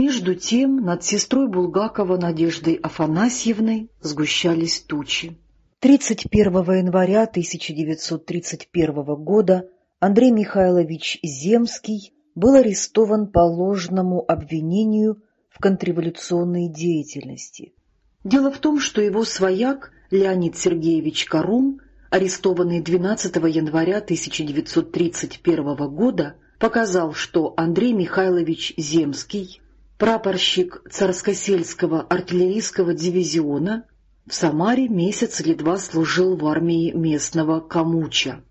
Между тем над сестрой Булгакова Надеждой Афанасьевной сгущались тучи. 31 января 1931 года Андрей Михайлович Земский был арестован по января обвинению в контрреволюционной деятельности. Дело в том, что его свояк Леонид Сергеевич Карум, арестованный 12 января 1931 года, показал, что Андрей Михайлович Земский, прапорщик Царскосельского артиллерийского дивизиона, в Самаре месяц или два служил в армии местного Камуча.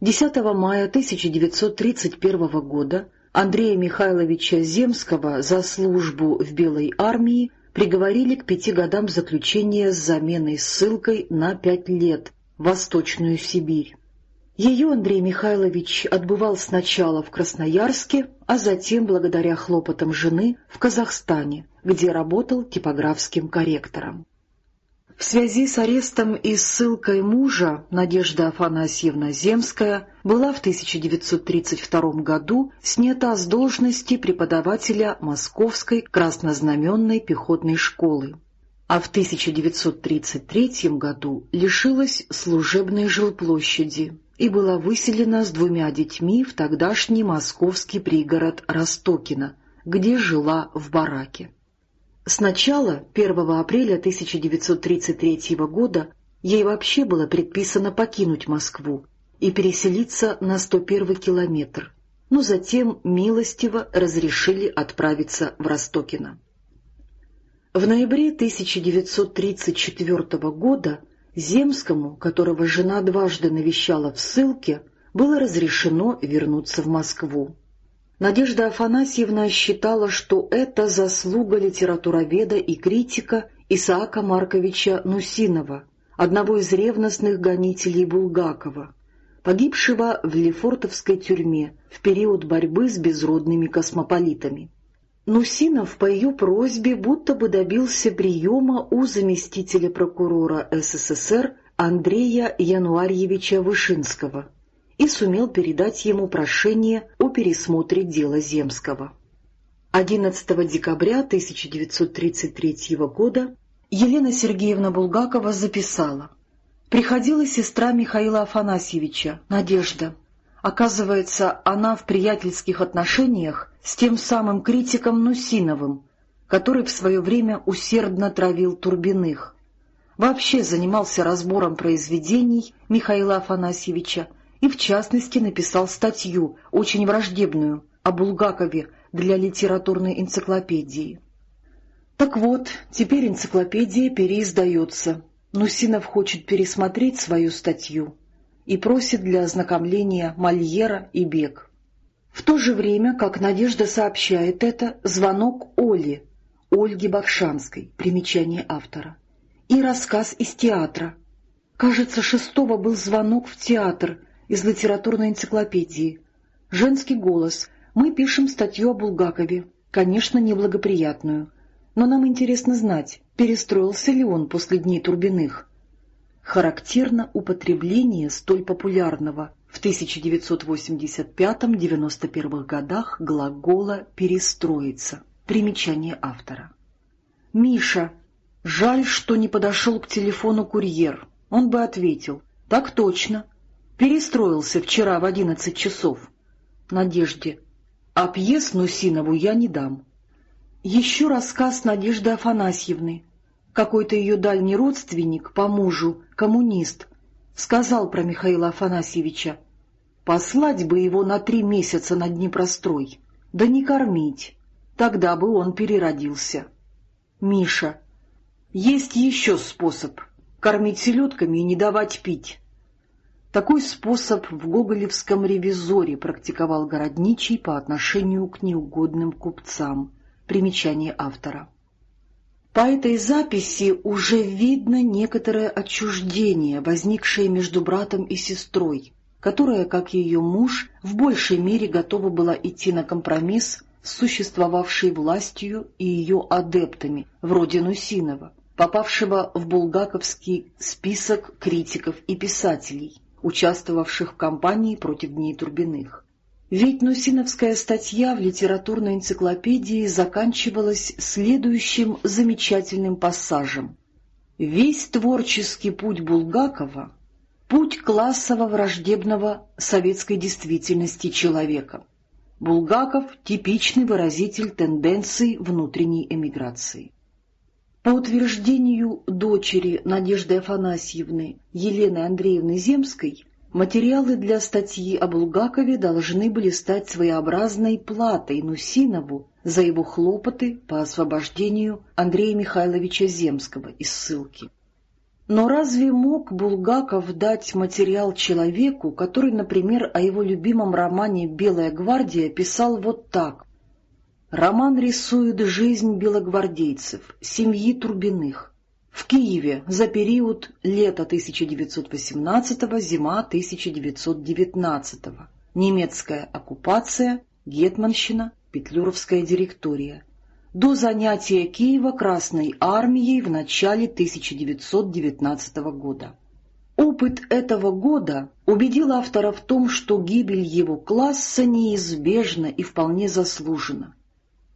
10 мая 1931 года Андрея Михайловича Земского за службу в Белой армии приговорили к пяти годам заключения с заменой ссылкой на пять лет в Восточную Сибирь. Ее Андрей Михайлович отбывал сначала в Красноярске, а затем, благодаря хлопотам жены, в Казахстане, где работал типографским корректором. В связи с арестом и ссылкой мужа Надежда Афанасьевна Земская была в 1932 году снята с должности преподавателя Московской краснознаменной пехотной школы, а в 1933 году лишилась служебной жилплощади и была выселена с двумя детьми в тогдашний московский пригород Ростокино, где жила в бараке. Сначала, 1 апреля 1933 года, ей вообще было предписано покинуть Москву и переселиться на 101 километр, но затем милостиво разрешили отправиться в Ростокино. В ноябре 1934 года Земскому, которого жена дважды навещала в ссылке, было разрешено вернуться в Москву. Надежда Афанасьевна считала, что это заслуга литературоведа и критика Исаака Марковича Нусинова, одного из ревностных гонителей Булгакова, погибшего в Лефортовской тюрьме в период борьбы с безродными космополитами. Нусинов по ее просьбе будто бы добился приема у заместителя прокурора СССР Андрея Януарьевича Вышинского – и сумел передать ему прошение о пересмотре дела Земского. 11 декабря 1933 года Елена Сергеевна Булгакова записала «Приходила сестра Михаила Афанасьевича, Надежда. Оказывается, она в приятельских отношениях с тем самым критиком Нусиновым, который в свое время усердно травил Турбиных. Вообще занимался разбором произведений Михаила Афанасьевича, и, в частности, написал статью, очень враждебную, о Булгакове для литературной энциклопедии. Так вот, теперь энциклопедия переиздается. Нусинов хочет пересмотреть свою статью и просит для ознакомления Мольера и Бег. В то же время, как Надежда сообщает это, звонок Оли, Ольги Бакшанской, примечание автора, и рассказ из театра. Кажется, шестого был звонок в театр — из литературной энциклопедии. Женский голос. Мы пишем статью о Булгакове. Конечно, неблагоприятную. Но нам интересно знать, перестроился ли он после дней Турбиных. Характерно употребление столь популярного в 1985-91 годах глагола «перестроиться». Примечание автора. «Миша, жаль, что не подошел к телефону курьер. Он бы ответил. Так точно. Перестроился вчера в одиннадцать часов. Надежде. А пьес Нусинову я не дам. Еще рассказ Надежды Афанасьевны. Какой-то ее дальний родственник по мужу, коммунист, сказал про Михаила Афанасьевича. Послать бы его на три месяца на Днепрострой, да не кормить, тогда бы он переродился. Миша. Есть еще способ — кормить селедками и не давать пить. Такой способ в гоголевском ревизоре практиковал городничий по отношению к неугодным купцам. Примечание автора. По этой записи уже видно некоторое отчуждение, возникшее между братом и сестрой, которая, как ее муж, в большей мере готова была идти на компромисс с существовавшей властью и ее адептами, вроде Нусинова, попавшего в булгаковский список критиков и писателей участвовавших в кампании против Дней Турбиных. Ведь Нусиновская статья в литературной энциклопедии заканчивалась следующим замечательным пассажем. Весь творческий путь Булгакова — путь классово-враждебного советской действительности человека. Булгаков — типичный выразитель тенденций внутренней эмиграции. По утверждению дочери Надежды Афанасьевны Елены Андреевны Земской, материалы для статьи о Булгакове должны были стать своеобразной платой Нусинову за его хлопоты по освобождению Андрея Михайловича Земского из ссылки. Но разве мог Булгаков дать материал человеку, который, например, о его любимом романе «Белая гвардия» писал вот так Роман рисует жизнь белогвардейцев, семьи Турбиных. В Киеве за период лета 1918-зима 1919 немецкая оккупация, гетманщина, петлюровская директория. До занятия Киева Красной армией в начале 1919 года. Опыт этого года убедил автора в том, что гибель его класса неизбежна и вполне заслужена.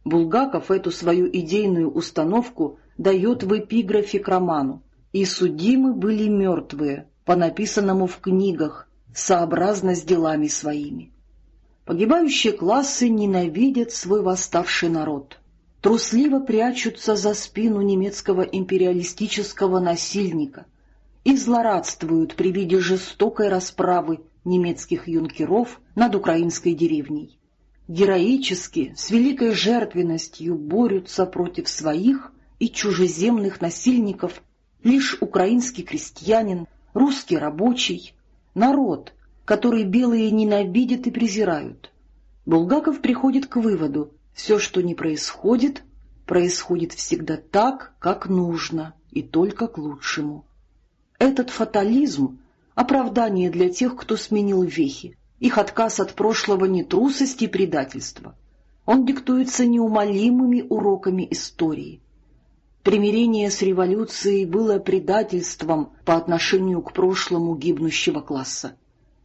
Булгаков эту свою идейную установку дает в эпиграфе к роману. «И судимы были мертвые, по написанному в книгах, сообразно с делами своими». Погибающие классы ненавидят свой восставший народ, трусливо прячутся за спину немецкого империалистического насильника и злорадствуют при виде жестокой расправы немецких юнкеров над украинской деревней. Героически, с великой жертвенностью борются против своих и чужеземных насильников лишь украинский крестьянин, русский рабочий, народ, который белые ненавидят и презирают. Булгаков приходит к выводу, все, что не происходит, происходит всегда так, как нужно, и только к лучшему. Этот фатализм — оправдание для тех, кто сменил вехи, их отказ от прошлого не трусость и предательство. Он диктуется неумолимыми уроками истории. Примирение с революцией было предательством по отношению к прошлому гибнущего класса.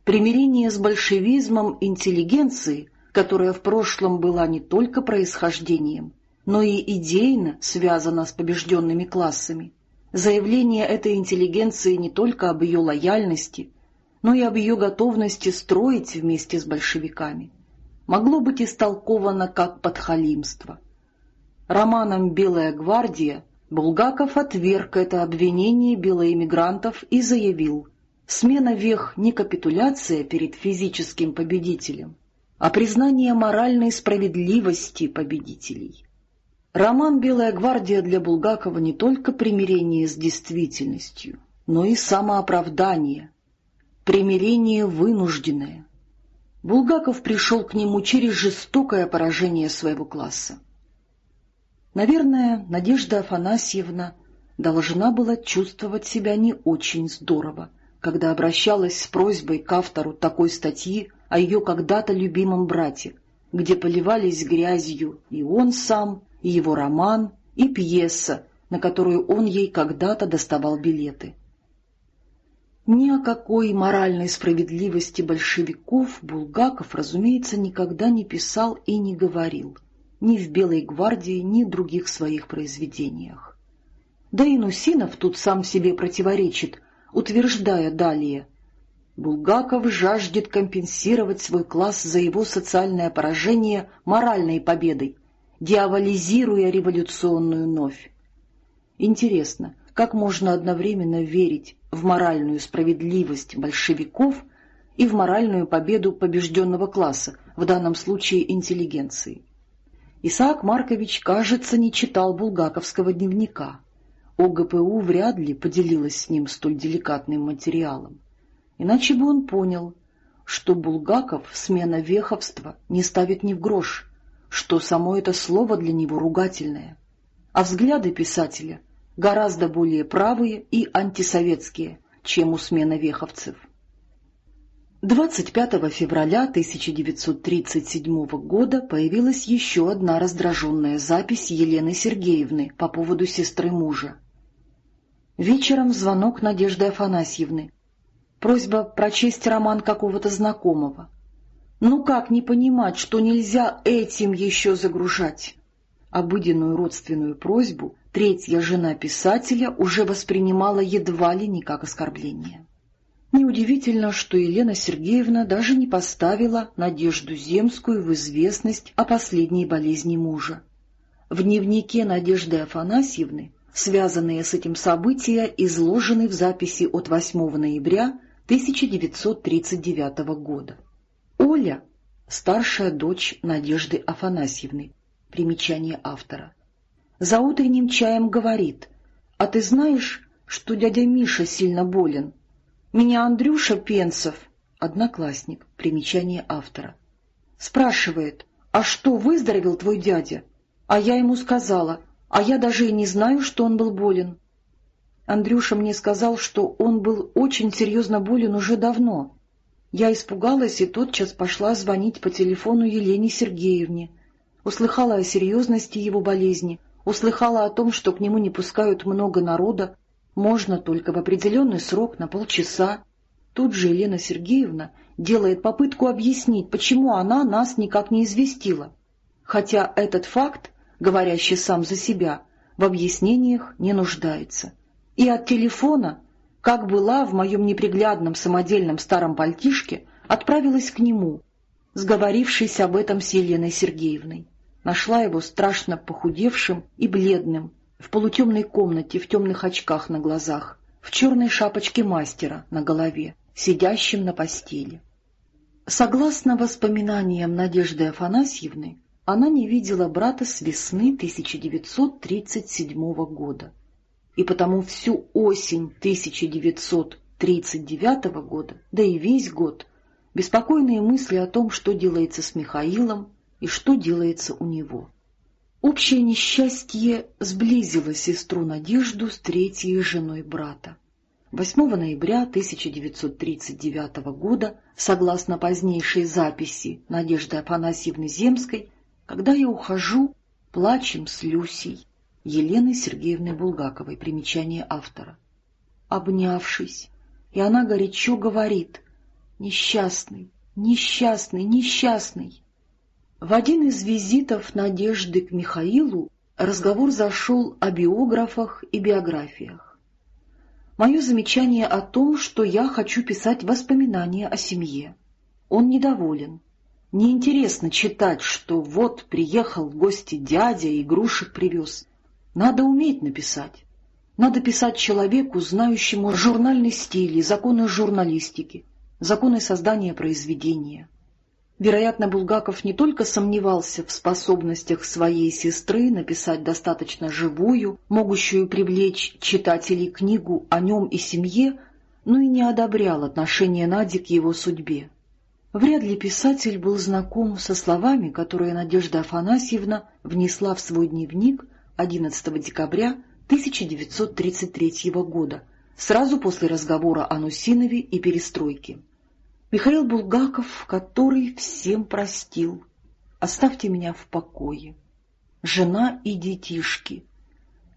Примирение с большевизмом интеллигенции, которая в прошлом была не только происхождением, но и идейно связана с побежденными классами. Заявление этой интеллигенции не только об ее лояльности – но и об ее готовности строить вместе с большевиками, могло быть истолковано как подхалимство. Романом «Белая гвардия» Булгаков отверг это обвинение белоэмигрантов и заявил, смена вех не капитуляция перед физическим победителем, а признание моральной справедливости победителей. Роман «Белая гвардия» для Булгакова не только примирение с действительностью, но и самооправдание, примирение вынужденное. Булгаков пришел к нему через жестокое поражение своего класса. Наверное, Надежда Афанасьевна должна была чувствовать себя не очень здорово, когда обращалась с просьбой к автору такой статьи о ее когда-то любимом брате, где поливались грязью и он сам, и его роман, и пьеса, на которую он ей когда-то доставал билеты. Ни о какой моральной справедливости большевиков Булгаков, разумеется, никогда не писал и не говорил, ни в «Белой гвардии», ни в других своих произведениях. Да и Нусинов тут сам себе противоречит, утверждая далее «Булгаков жаждет компенсировать свой класс за его социальное поражение моральной победой, дьяволизируя революционную новь». Интересно, как можно одновременно верить в моральную справедливость большевиков и в моральную победу побежденного класса, в данном случае интеллигенции. Исаак Маркович, кажется, не читал булгаковского дневника. ОГПУ вряд ли поделилась с ним столь деликатным материалом. Иначе бы он понял, что Булгаков смена веховства не ставит ни в грош, что само это слово для него ругательное, а взгляды писателя — гораздо более правые и антисоветские, чем у смена веховцев. 25 февраля 1937 года появилась еще одна раздраженная запись Елены Сергеевны по поводу сестры мужа. Вечером звонок Надежды Афанасьевны. Просьба прочесть роман какого-то знакомого. Ну как не понимать, что нельзя этим еще загружать? Обыденную родственную просьбу третья жена писателя уже воспринимала едва ли не как оскорбление. Неудивительно, что Елена Сергеевна даже не поставила Надежду Земскую в известность о последней болезни мужа. В дневнике Надежды Афанасьевны связанные с этим события изложены в записи от 8 ноября 1939 года. Оля — старшая дочь Надежды Афанасьевны, примечание автора. За утренним чаем говорит, «А ты знаешь, что дядя Миша сильно болен?» Меня Андрюша Пенцев, одноклассник, примечание автора, спрашивает, «А что, выздоровел твой дядя?» А я ему сказала, «А я даже и не знаю, что он был болен». Андрюша мне сказал, что он был очень серьезно болен уже давно. Я испугалась и тотчас пошла звонить по телефону Елене Сергеевне. Услыхала о серьезности его болезни, услыхала о том, что к нему не пускают много народа, можно только в определенный срок на полчаса. Тут же Елена Сергеевна делает попытку объяснить, почему она нас никак не известила. Хотя этот факт, говорящий сам за себя, в объяснениях не нуждается. И от телефона, как была в моем неприглядном самодельном старом пальтишке, отправилась к нему, сговорившись об этом с Еленой Сергеевной. Нашла его страшно похудевшим и бледным, в полутемной комнате, в темных очках на глазах, в черной шапочке мастера на голове, сидящим на постели. Согласно воспоминаниям Надежды Афанасьевны, она не видела брата с весны 1937 года, и потому всю осень 1939 года, да и весь год, беспокойные мысли о том, что делается с Михаилом и что делается у него. Общее несчастье сблизило сестру Надежду с третьей женой брата. 8 ноября 1939 года, согласно позднейшей записи Надежды Афанасьевны Земской, когда я ухожу, плачем с Люсей, Еленой Сергеевной Булгаковой, примечание автора. Обнявшись, и она горячо говорит «Несчастный, несчастный, несчастный». В один из визитов Надежды к Михаилу разговор зашел о биографах и биографиях. Мое замечание о том, что я хочу писать воспоминания о семье. Он недоволен. Неинтересно читать, что вот приехал в гости дядя, игрушек привез. Надо уметь написать. Надо писать человеку, знающему журнальный стиль и законы журналистики, законы создания произведения. Вероятно, Булгаков не только сомневался в способностях своей сестры написать достаточно живую, могущую привлечь читателей книгу о нем и семье, но и не одобрял отношение Нади к его судьбе. Вряд ли писатель был знаком со словами, которые Надежда Афанасьевна внесла в свой дневник 11 декабря 1933 года, сразу после разговора о Нусинове и перестройке. Михаил Булгаков, который всем простил. Оставьте меня в покое. Жена и детишки.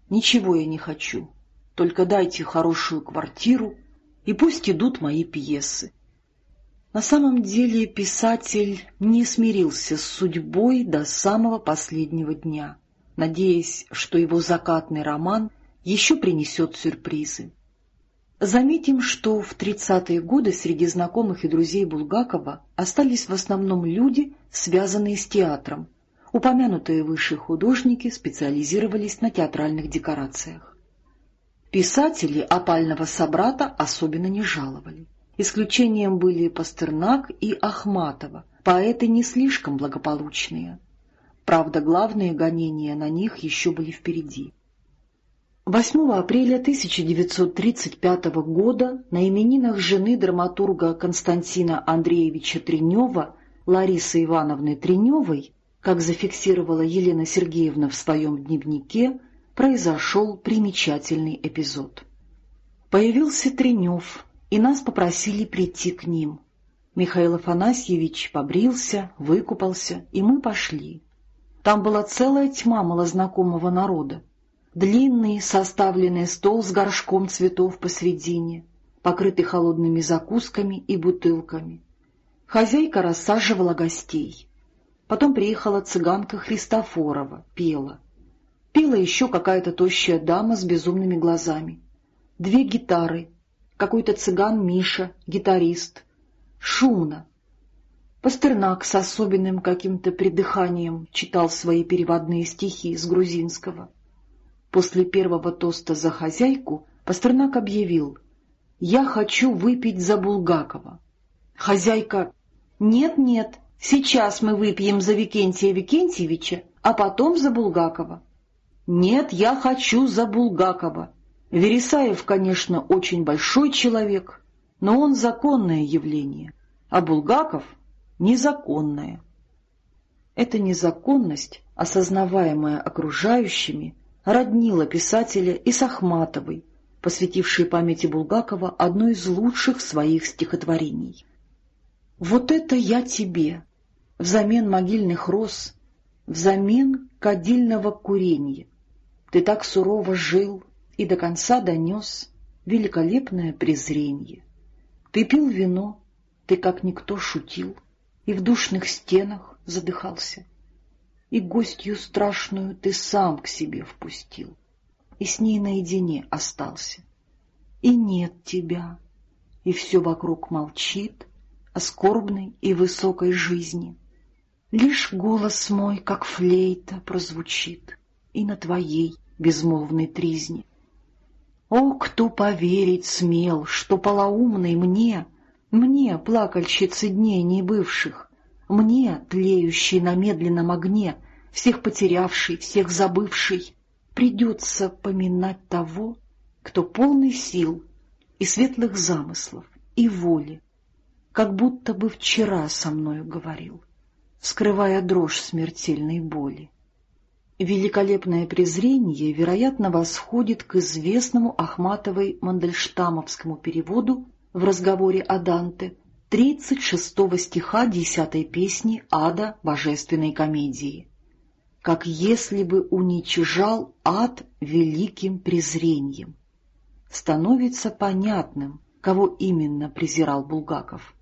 Ничего я не хочу. Только дайте хорошую квартиру, и пусть идут мои пьесы. На самом деле писатель не смирился с судьбой до самого последнего дня, надеясь, что его закатный роман еще принесет сюрпризы. Заметим, что в 30-е годы среди знакомых и друзей Булгакова остались в основном люди, связанные с театром. Упомянутые выше художники специализировались на театральных декорациях. Писатели опального собрата особенно не жаловали. Исключением были Пастернак и Ахматова, поэты не слишком благополучные. Правда, главные гонения на них еще были впереди. 8 апреля 1935 года на именинах жены драматурга Константина Андреевича Тренева, Ларисы Ивановны Треневой, как зафиксировала Елена Сергеевна в своем дневнике, произошел примечательный эпизод. Появился Тренев, и нас попросили прийти к ним. Михаил Афанасьевич побрился, выкупался, и мы пошли. Там была целая тьма малознакомого народа длинный составленный стол с горшком цветов посредине, покрытый холодными закусками и бутылками. Хозяйка рассаживала гостей. Потом приехала цыганка Христофорова, пела. Пела еще какая-то тощая дама с безумными глазами. Две гитары, какой-то цыган Миша, гитарист. Шумно. Пастернак с особенным каким-то придыханием читал свои переводные стихи с грузинского. После первого тоста за хозяйку Пастернак объявил «Я хочу выпить за Булгакова». Хозяйка «Нет-нет, сейчас мы выпьем за Викентия Викентьевича, а потом за Булгакова». «Нет, я хочу за Булгакова». Вересаев, конечно, очень большой человек, но он законное явление, а Булгаков — незаконное. Эта незаконность, осознаваемая окружающими, роднила писателя и с Ахматовой, посвятившей памяти Булгакова одно из лучших своих стихотворений. «Вот это я тебе, взамен могильных роз, взамен кадильного курения. Ты так сурово жил и до конца донес великолепное презрение. Ты пил вино, ты как никто шутил, и в душных стенах задыхался и гостью страшную ты сам к себе впустил, и с ней наедине остался. И нет тебя, и все вокруг молчит о скорбной и высокой жизни. Лишь голос мой, как флейта, прозвучит и на твоей безмолвной тризне. О, кто поверить смел, что полоумный мне, мне, плакальщицы дней не бывших, мне, тлеющий на медленном огне, всех потерявший, всех забывший, придется поминать того, кто полный сил и светлых замыслов, и воли, как будто бы вчера со мною говорил, скрывая дрожь смертельной боли. Великолепное презрение, вероятно, восходит к известному Ахматовой Мандельштамовскому переводу в разговоре о Данте 36 стиха 10 песни Ада Божественной комедии. Как если бы уничижал ад великим презрением. Становится понятным, кого именно презирал Булгаков.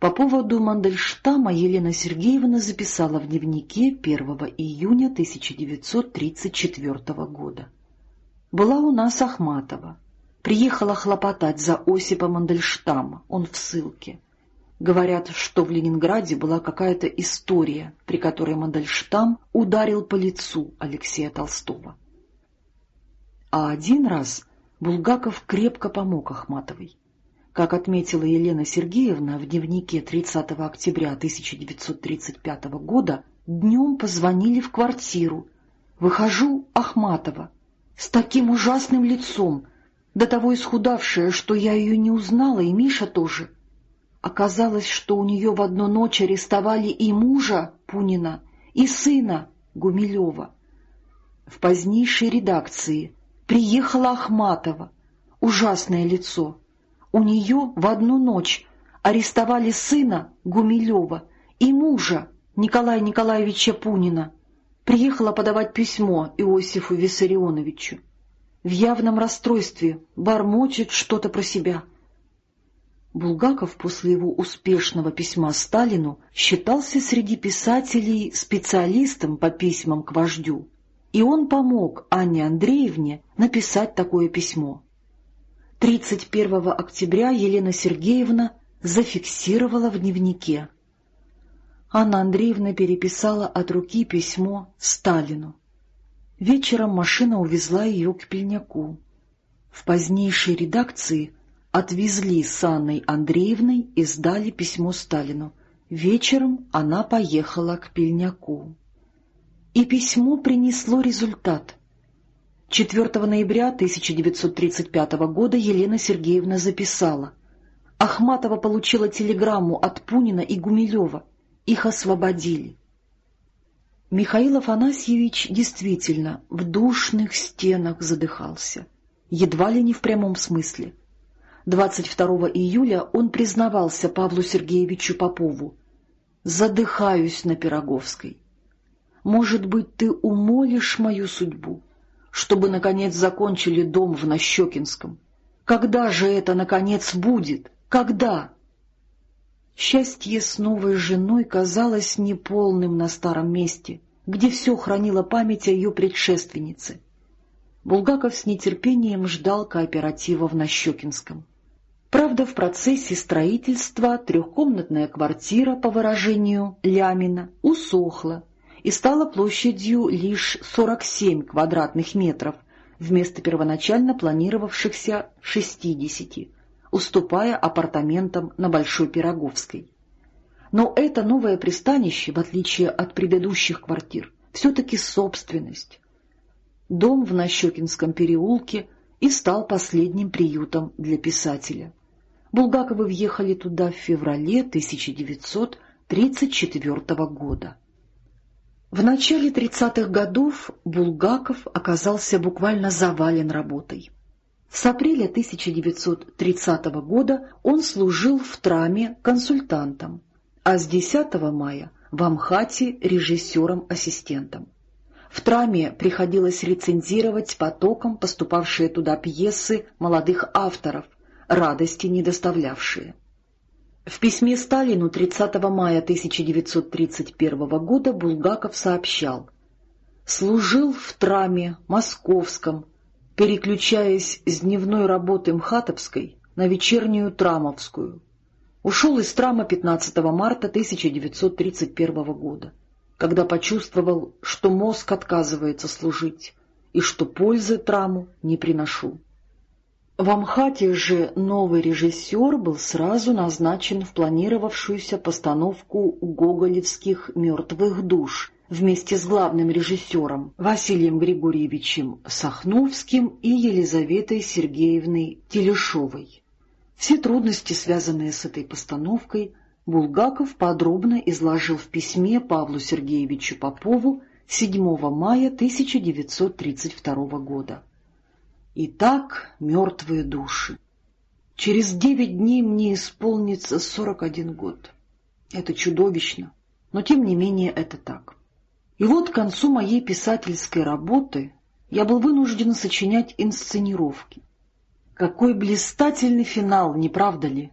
По поводу Мандельштама Елена Сергеевна записала в дневнике 1 июня 1934 года. «Была у нас Ахматова. Приехала хлопотать за Осипа Мандельштама, он в ссылке. Говорят, что в Ленинграде была какая-то история, при которой Мандельштам ударил по лицу Алексея Толстого. А один раз Булгаков крепко помог Ахматовой. Как отметила Елена Сергеевна в дневнике 30 октября 1935 года, днем позвонили в квартиру. Выхожу Ахматова с таким ужасным лицом, до того исхудавшая, что я ее не узнала, и Миша тоже. Оказалось, что у нее в одну ночь арестовали и мужа Пунина, и сына Гумилева. В позднейшей редакции приехала Ахматова, ужасное лицо. У нее в одну ночь арестовали сына Гумилева и мужа Николая Николаевича Пунина. Приехала подавать письмо Иосифу Виссарионовичу в явном расстройстве, бормочет что-то про себя. Булгаков после его успешного письма Сталину считался среди писателей специалистом по письмам к вождю, и он помог Анне Андреевне написать такое письмо. 31 октября Елена Сергеевна зафиксировала в дневнике. Анна Андреевна переписала от руки письмо Сталину. Вечером машина увезла ее к Пельняку. В позднейшей редакции отвезли с Анной Андреевной и сдали письмо Сталину. Вечером она поехала к Пельняку. И письмо принесло результат. 4 ноября 1935 года Елена Сергеевна записала. Ахматова получила телеграмму от Пунина и Гумилева. Их освободили. Михаил Афанасьевич действительно в душных стенах задыхался, едва ли не в прямом смысле. 22 июля он признавался Павлу Сергеевичу Попову. «Задыхаюсь на Пироговской. Может быть, ты умолишь мою судьбу, чтобы, наконец, закончили дом в Нащекинском? Когда же это, наконец, будет? Когда?» Счастье с новой женой казалось неполным на старом месте, где все хранило память о ее предшественнице. Булгаков с нетерпением ждал кооператива в Нащекинском. Правда, в процессе строительства трехкомнатная квартира, по выражению Лямина, усохла и стала площадью лишь 47 квадратных метров вместо первоначально планировавшихся 60, уступая апартаментам на Большой Пироговской. Но это новое пристанище, в отличие от предыдущих квартир, все-таки собственность. Дом в Нащекинском переулке и стал последним приютом для писателя. Булгаковы въехали туда в феврале 1934 года. В начале 30-х годов Булгаков оказался буквально завален работой. С апреля 1930 года он служил в Траме консультантом, а с 10 мая в Амхате режиссером-ассистентом. В Траме приходилось рецензировать потоком поступавшие туда пьесы молодых авторов, радости не доставлявшие. В письме Сталину 30 мая 1931 года Булгаков сообщал «Служил в Траме, Московском, переключаясь с дневной работы МХАТовской на вечернюю Трамовскую. Ушел из Трама 15 марта 1931 года, когда почувствовал, что мозг отказывается служить и что пользы Траму не приношу. В Амхате же новый режиссер был сразу назначен в планировавшуюся постановку гоголевских «Мертвых душ» вместе с главным режиссером Василием Григорьевичем Сахновским и Елизаветой Сергеевной Телешовой. Все трудности, связанные с этой постановкой, Булгаков подробно изложил в письме Павлу Сергеевичу Попову 7 мая 1932 года. Итак, мертвые души. Через девять дней мне исполнится сорок один год. Это чудовищно, но тем не менее это так. И вот к концу моей писательской работы я был вынужден сочинять инсценировки. Какой блистательный финал, не правда ли?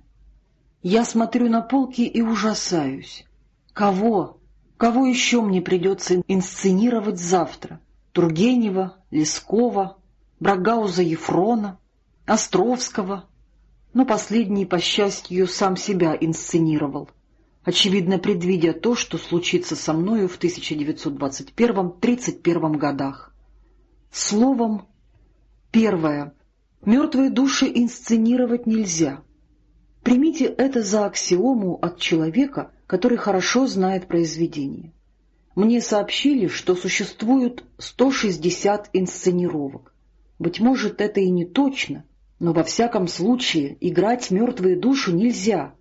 Я смотрю на полки и ужасаюсь. Кого? Кого еще мне придется инсценировать завтра? Тургенева, Лескова, Брагауза Ефрона, Островского, но последний, по счастью, сам себя инсценировал, очевидно предвидя то, что случится со мною в 1921-31 годах. Словом, первое. Мертвые души инсценировать нельзя. Примите это за аксиому от человека, который хорошо знает произведение. Мне сообщили, что существуют 160 инсценировок. Быть может, это и не точно, но во всяком случае играть мертвые души нельзя.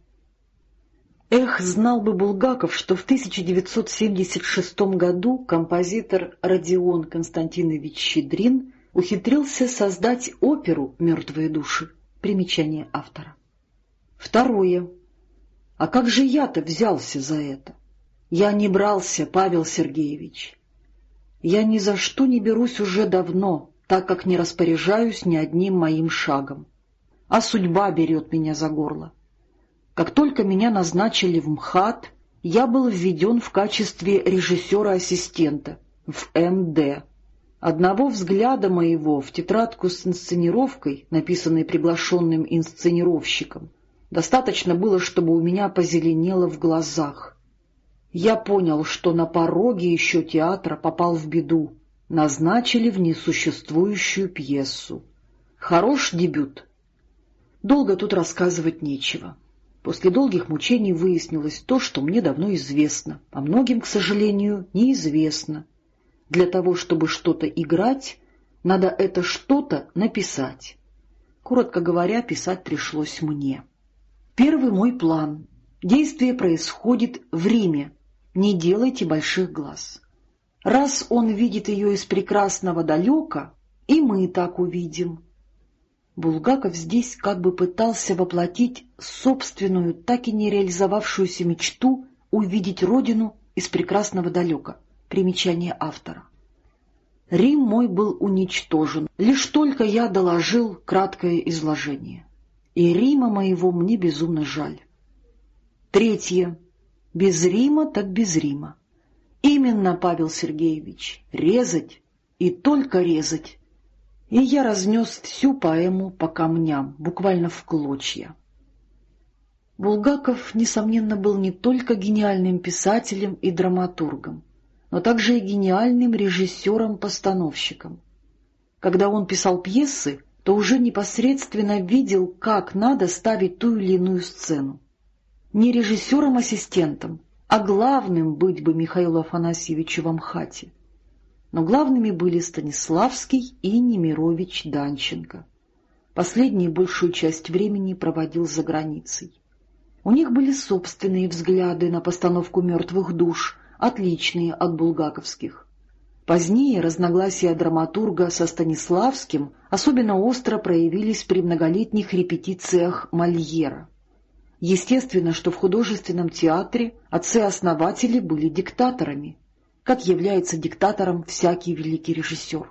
Эх, знал бы Булгаков, что в 1976 году композитор Родион Константинович Щедрин ухитрился создать оперу «Мертвые души». Примечание автора. Второе. А как же я-то взялся за это? Я не брался, Павел Сергеевич. Я ни за что не берусь уже давно, так как не распоряжаюсь ни одним моим шагом. А судьба берет меня за горло. Как только меня назначили в МХАТ, я был введен в качестве режиссера-ассистента в МД. Одного взгляда моего в тетрадку с инсценировкой, написанной приглашенным инсценировщиком, достаточно было, чтобы у меня позеленело в глазах. Я понял, что на пороге еще театра попал в беду, назначили в несуществующую пьесу. Хорош дебют. Долго тут рассказывать нечего. После долгих мучений выяснилось то, что мне давно известно, а многим, к сожалению, неизвестно. Для того, чтобы что-то играть, надо это что-то написать. Коротко говоря, писать пришлось мне. Первый мой план. Действие происходит в Риме. Не делайте больших глаз. Раз он видит ее из прекрасного далека, и мы так увидим. Булгаков здесь как бы пытался воплотить собственную, так и не реализовавшуюся мечту увидеть родину из прекрасного далека. Примечание автора. Рим мой был уничтожен, лишь только я доложил краткое изложение. И Рима моего мне безумно жаль. Третье. Без Рима так без Рима. Именно, Павел Сергеевич, резать и только резать. И я разнес всю поэму по камням, буквально в клочья. Булгаков, несомненно, был не только гениальным писателем и драматургом, но также и гениальным режиссером-постановщиком. Когда он писал пьесы, то уже непосредственно видел, как надо ставить ту или иную сцену. Не режиссером-ассистентом, а главным быть бы Михаилу Афанасьевичу в Амхате. Но главными были Станиславский и Немирович Данченко. Последний большую часть времени проводил за границей. У них были собственные взгляды на постановку «Мертвых душ», отличные от булгаковских. Позднее разногласия драматурга со Станиславским особенно остро проявились при многолетних репетициях Мольера. Естественно, что в художественном театре отцы-основатели были диктаторами, как является диктатором всякий великий режиссер.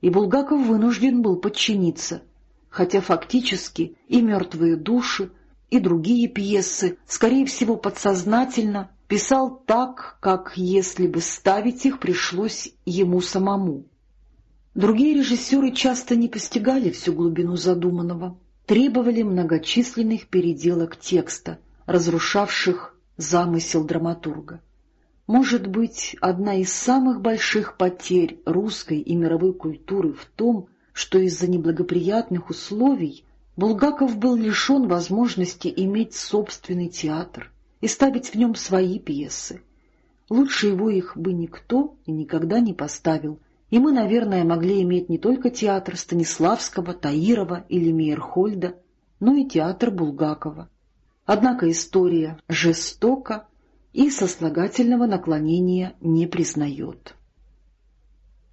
И Булгаков вынужден был подчиниться, хотя фактически и «Мертвые души», и другие пьесы, скорее всего, подсознательно писал так, как если бы ставить их пришлось ему самому. Другие режиссеры часто не постигали всю глубину задуманного, требовали многочисленных переделок текста, разрушавших замысел драматурга. Может быть, одна из самых больших потерь русской и мировой культуры в том, что из-за неблагоприятных условий Булгаков был лишен возможности иметь собственный театр и ставить в нем свои пьесы. Лучше его их бы никто и никогда не поставил, и мы, наверное, могли иметь не только театр Станиславского, Таирова или Мейерхольда, но и театр Булгакова. Однако история жестока и сослагательного наклонения не признает.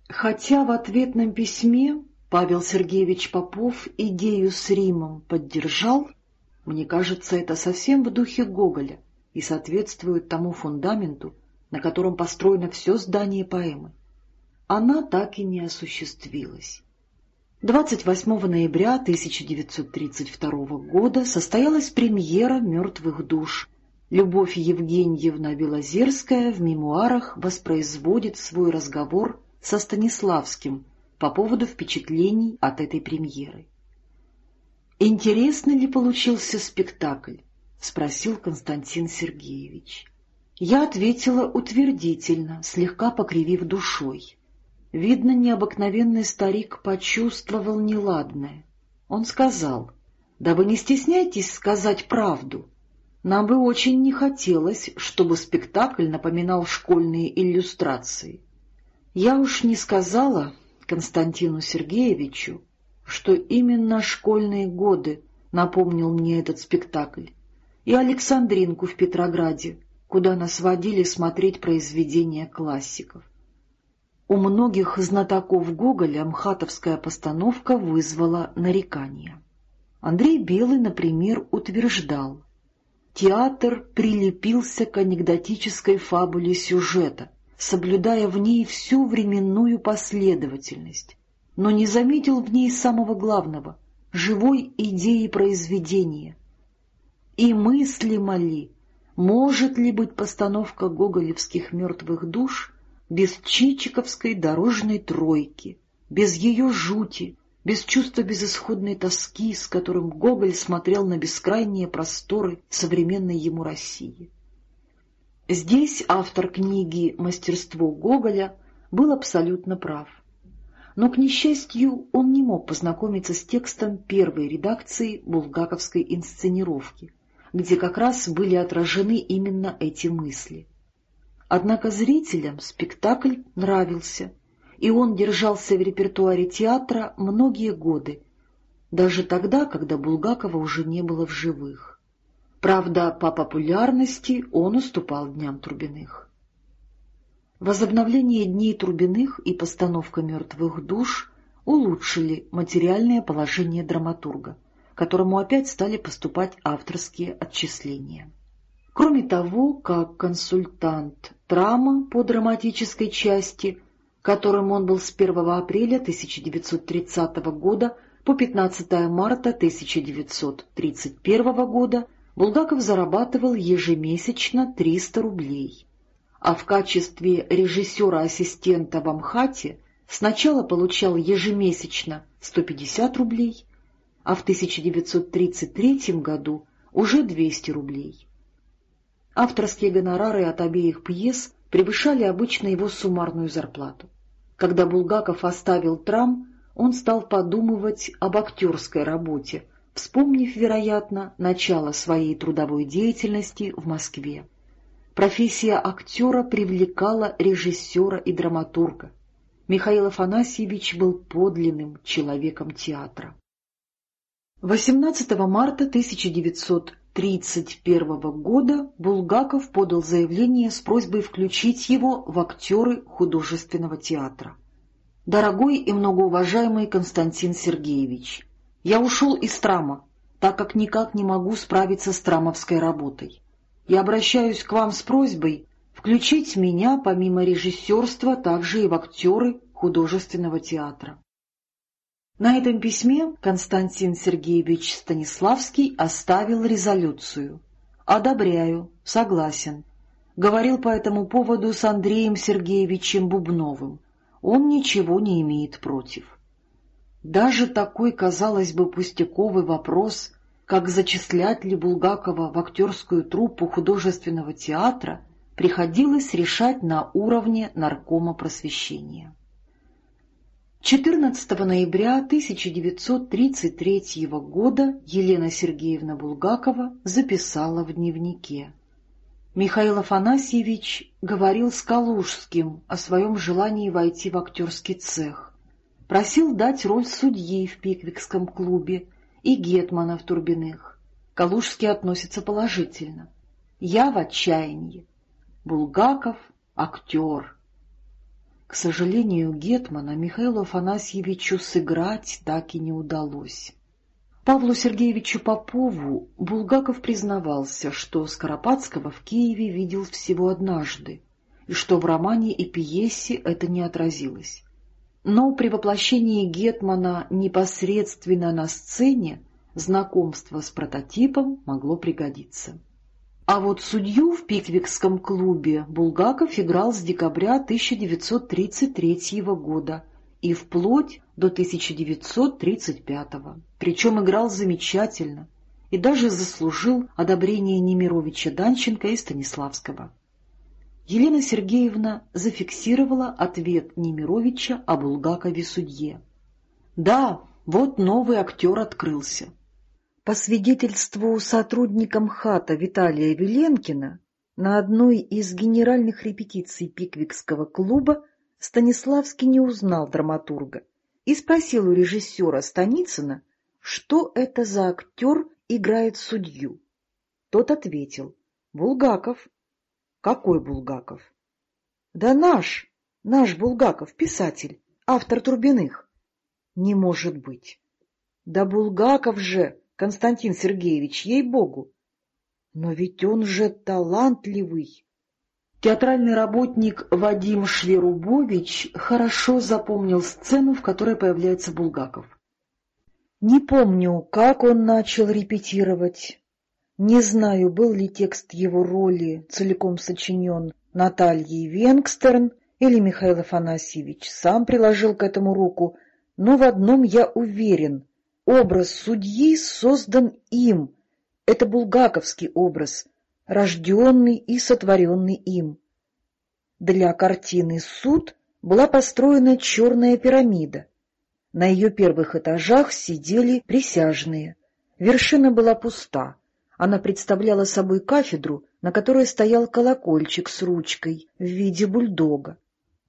Хотя в ответном письме Павел Сергеевич Попов идею с Римом поддержал, мне кажется, это совсем в духе Гоголя и соответствует тому фундаменту, на котором построено все здание поэмы. Она так и не осуществилась. 28 ноября 1932 года состоялась премьера «Мертвых душ». Любовь Евгеньевна Белозерская в мемуарах воспроизводит свой разговор со Станиславским – по поводу впечатлений от этой премьеры. «Интересный ли получился спектакль?» — спросил Константин Сергеевич. Я ответила утвердительно, слегка покривив душой. Видно, необыкновенный старик почувствовал неладное. Он сказал, «Да вы не стесняйтесь сказать правду. Нам бы очень не хотелось, чтобы спектакль напоминал школьные иллюстрации. Я уж не сказала, Константину Сергеевичу, что именно школьные годы напомнил мне этот спектакль, и Александринку в Петрограде, куда нас водили смотреть произведения классиков. У многих знатоков Гоголя мхатовская постановка вызвала нарекания. Андрей Белый, например, утверждал, театр прилепился к анекдотической фабуле сюжета, соблюдая в ней всю временную последовательность, но не заметил в ней самого главного — живой идеи произведения. И мыслимо ли, может ли быть постановка гоголевских мертвых душ без чичиковской дорожной тройки, без ее жути, без чувства безысходной тоски, с которым Гоголь смотрел на бескрайние просторы современной ему России? Здесь автор книги «Мастерство Гоголя» был абсолютно прав. Но, к несчастью, он не мог познакомиться с текстом первой редакции булгаковской инсценировки, где как раз были отражены именно эти мысли. Однако зрителям спектакль нравился, и он держался в репертуаре театра многие годы, даже тогда, когда Булгакова уже не было в живых. Правда, по популярности он уступал Дням Трубиных. Возобновление Дней Трубиных и постановка «Мертвых душ» улучшили материальное положение драматурга, которому опять стали поступать авторские отчисления. Кроме того, как консультант Трама по драматической части, которым он был с 1 апреля 1930 года по 15 марта 1931 года, Булгаков зарабатывал ежемесячно 300 рублей, а в качестве режиссера-ассистента в Амхате сначала получал ежемесячно 150 рублей, а в 1933 году уже 200 рублей. Авторские гонорары от обеих пьес превышали обычно его суммарную зарплату. Когда Булгаков оставил трам, он стал подумывать об актерской работе, вспомнив, вероятно, начало своей трудовой деятельности в Москве. Профессия актера привлекала режиссера и драматурга. Михаил Афанасьевич был подлинным человеком театра. 18 марта 1931 года Булгаков подал заявление с просьбой включить его в актеры художественного театра. «Дорогой и многоуважаемый Константин Сергеевич, я ушел из трама, так как никак не могу справиться с трамовской работой. Я обращаюсь к вам с просьбой включить меня, помимо режиссерства, также и в актеры художественного театра. На этом письме Константин Сергеевич Станиславский оставил резолюцию. «Одобряю, согласен». Говорил по этому поводу с Андреем Сергеевичем Бубновым. Он ничего не имеет против. Даже такой, казалось бы, пустяковый вопрос, как зачислять ли Булгакова в актерскую труппу художественного театра, приходилось решать на уровне наркома просвещения. 14 ноября 1933 года Елена Сергеевна Булгакова записала в дневнике. Михаил Афанасьевич говорил с Калужским о своем желании войти в актерский цех. Просил дать роль судьи в Пиквикском клубе и Гетмана в Турбиных. Калужский относится положительно. Я в отчаянии. Булгаков — актер. К сожалению, Гетмана Михаилу Афанасьевичу сыграть так и не удалось. Павлу Сергеевичу Попову Булгаков признавался, что Скоропадского в Киеве видел всего однажды, и что в романе и пьесе это не отразилось. Но при воплощении Гетмана непосредственно на сцене знакомство с прототипом могло пригодиться. А вот судью в Пиквикском клубе Булгаков играл с декабря 1933 года и вплоть до 1935 причем играл замечательно и даже заслужил одобрение Немировича Данченко и Станиславского. Елена Сергеевна зафиксировала ответ Немировича о Булгакове судье. «Да, вот новый актер открылся. По свидетельству сотрудника МХАТа Виталия Веленкина, на одной из генеральных репетиций Пиквикского клуба Станиславский не узнал драматурга и спросил у режиссера Станицына, что это за актер играет судью. Тот ответил, Булгаков. Какой Булгаков? Да наш, наш Булгаков, писатель, автор Турбиных. Не может быть. Да Булгаков же, Константин Сергеевич, ей-богу! Но ведь он же талантливый! Театральный работник Вадим Шверубович хорошо запомнил сцену, в которой появляется Булгаков. Не помню, как он начал репетировать. Не знаю, был ли текст его роли целиком сочинен Натальей Венгстерн или Михаил Афанасьевич сам приложил к этому руку, но в одном я уверен Образ судьи создан им. Это булгаковский образ, рожденный и сотворенный им. Для картины «Суд» была построена черная пирамида. На ее первых этажах сидели присяжные. Вершина была пуста. Она представляла собой кафедру, на которой стоял колокольчик с ручкой в виде бульдога.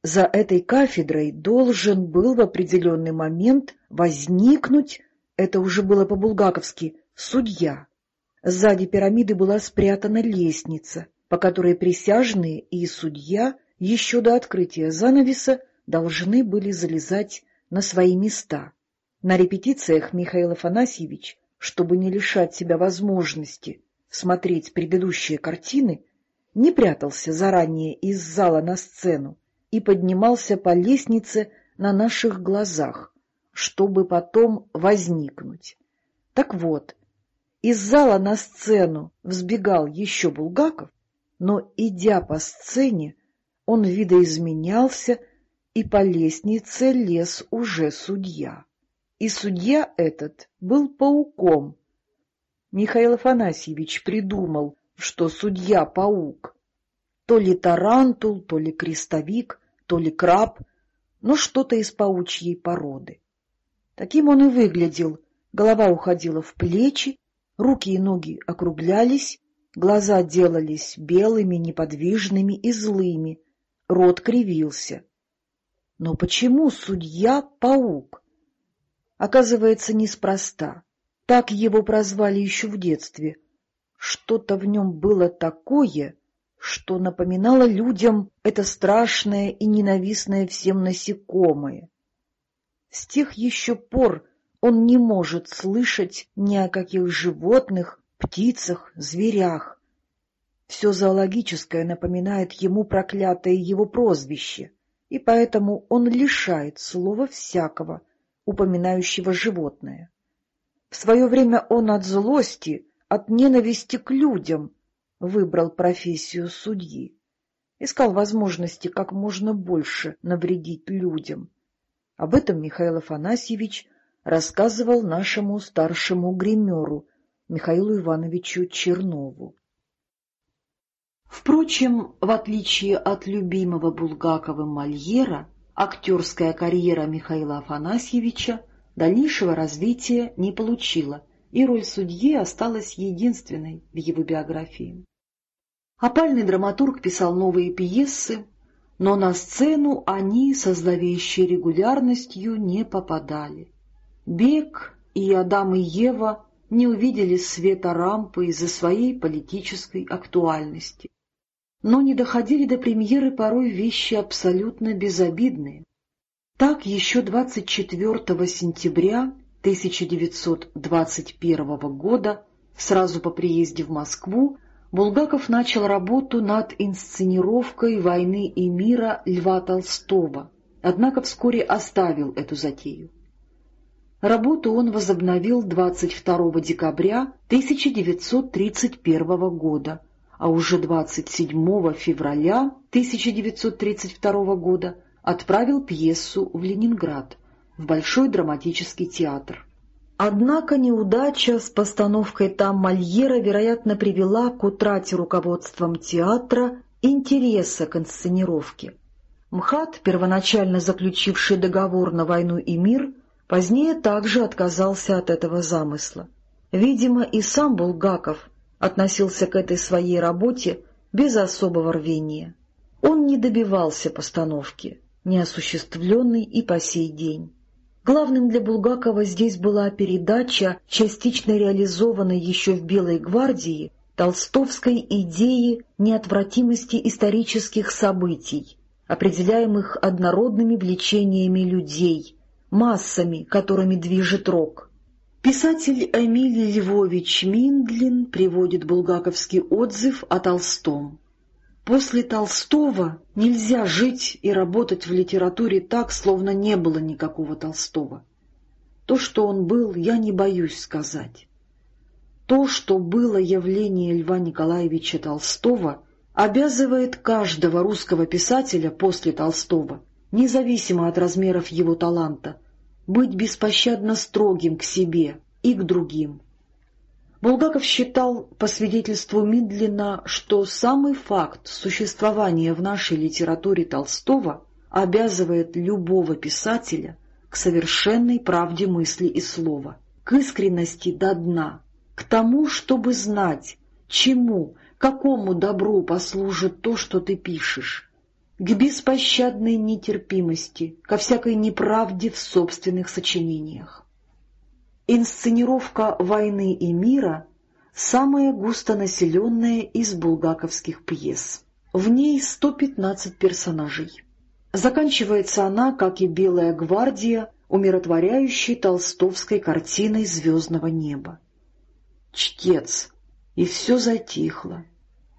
За этой кафедрой должен был в определенный момент возникнуть это уже было по-булгаковски «судья». Сзади пирамиды была спрятана лестница, по которой присяжные и судья еще до открытия занавеса должны были залезать на свои места. На репетициях Михаил Афанасьевич, чтобы не лишать себя возможности смотреть предыдущие картины, не прятался заранее из зала на сцену и поднимался по лестнице на наших глазах, чтобы потом возникнуть. Так вот, Из зала на сцену взбегал еще Булгаков, но, идя по сцене, он видоизменялся, и по лестнице лез уже судья. И судья этот был пауком. Михаил Афанасьевич придумал, что судья-паук то ли тарантул, то ли крестовик, то ли краб, но что-то из паучьей породы. Таким он и выглядел, голова уходила в плечи, руки и ноги округлялись, глаза делались белыми, неподвижными и злыми, рот кривился. Но почему судья — паук? Оказывается, неспроста. Так его прозвали еще в детстве. Что-то в нем было такое, что напоминало людям это страшное и ненавистное всем насекомое. С тех еще пор он не может слышать ни о каких животных, птицах, зверях. Все зоологическое напоминает ему проклятое его прозвище и поэтому он лишает слова всякого, упоминающего животное. В свое время он от злости, от ненависти к людям выбрал профессию судьи, искал возможности как можно больше навредить людям. Об этом Михаил Афанасьевич рассказывал нашему старшему гримеру Михаилу Ивановичу Чернову. Впрочем, в отличие от любимого Булгаковым Мольера, актерская карьера Михаила Афанасьевича дальнейшего развития не получила, и роль судьи осталась единственной в его биографии. Опальный драматург писал новые пьесы, но на сцену они со зловещей регулярностью не попадали. Бег и Адам и Ева не увидели света рампы из-за своей политической актуальности но не доходили до премьеры порой вещи абсолютно безобидные. Так еще 24 сентября 1921 года, сразу по приезде в Москву, Булгаков начал работу над инсценировкой «Войны и мира» Льва Толстого, однако вскоре оставил эту затею. Работу он возобновил 22 декабря 1931 года, а уже 27 февраля 1932 года отправил пьесу в Ленинград, в Большой драматический театр. Однако неудача с постановкой там Мольера, вероятно, привела к утрате руководством театра интереса к инсценировке. МХАТ, первоначально заключивший договор на войну и мир, позднее также отказался от этого замысла. Видимо, и сам Булгаков относился к этой своей работе без особого рвения. Он не добивался постановки, неосуществленной и по сей день. Главным для Булгакова здесь была передача, частично реализованной еще в «Белой гвардии», толстовской идеи неотвратимости исторических событий, определяемых однородными влечениями людей, массами, которыми движет рок. Писатель Эмилий Львович Миндлин приводит булгаковский отзыв о Толстом. После Толстого нельзя жить и работать в литературе так, словно не было никакого Толстого. То, что он был, я не боюсь сказать. То, что было явление Льва Николаевича Толстого, обязывает каждого русского писателя после Толстого, независимо от размеров его таланта, быть беспощадно строгим к себе и к другим. Булгаков считал, по свидетельству Мидлина, что самый факт существования в нашей литературе Толстого обязывает любого писателя к совершенной правде мысли и слова, к искренности до дна, к тому, чтобы знать, чему, какому добру послужит то, что ты пишешь, к беспощадной нетерпимости, ко всякой неправде в собственных сочинениях. Инсценировка «Войны и мира» — самая густонаселенная из булгаковских пьес. В ней 115 персонажей. Заканчивается она, как и «Белая гвардия», умиротворяющей толстовской картиной звездного неба. Чтец, и все затихло,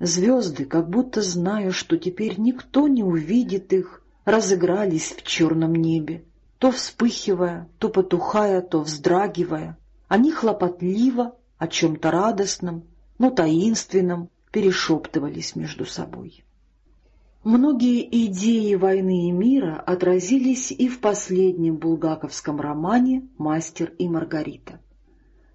Звезды, как будто зная, что теперь никто не увидит их, разыгрались в черном небе, то вспыхивая, то потухая, то вздрагивая. Они хлопотливо, о чем-то радостном, но таинственном, перешептывались между собой. Многие идеи войны и мира отразились и в последнем булгаковском романе «Мастер и Маргарита».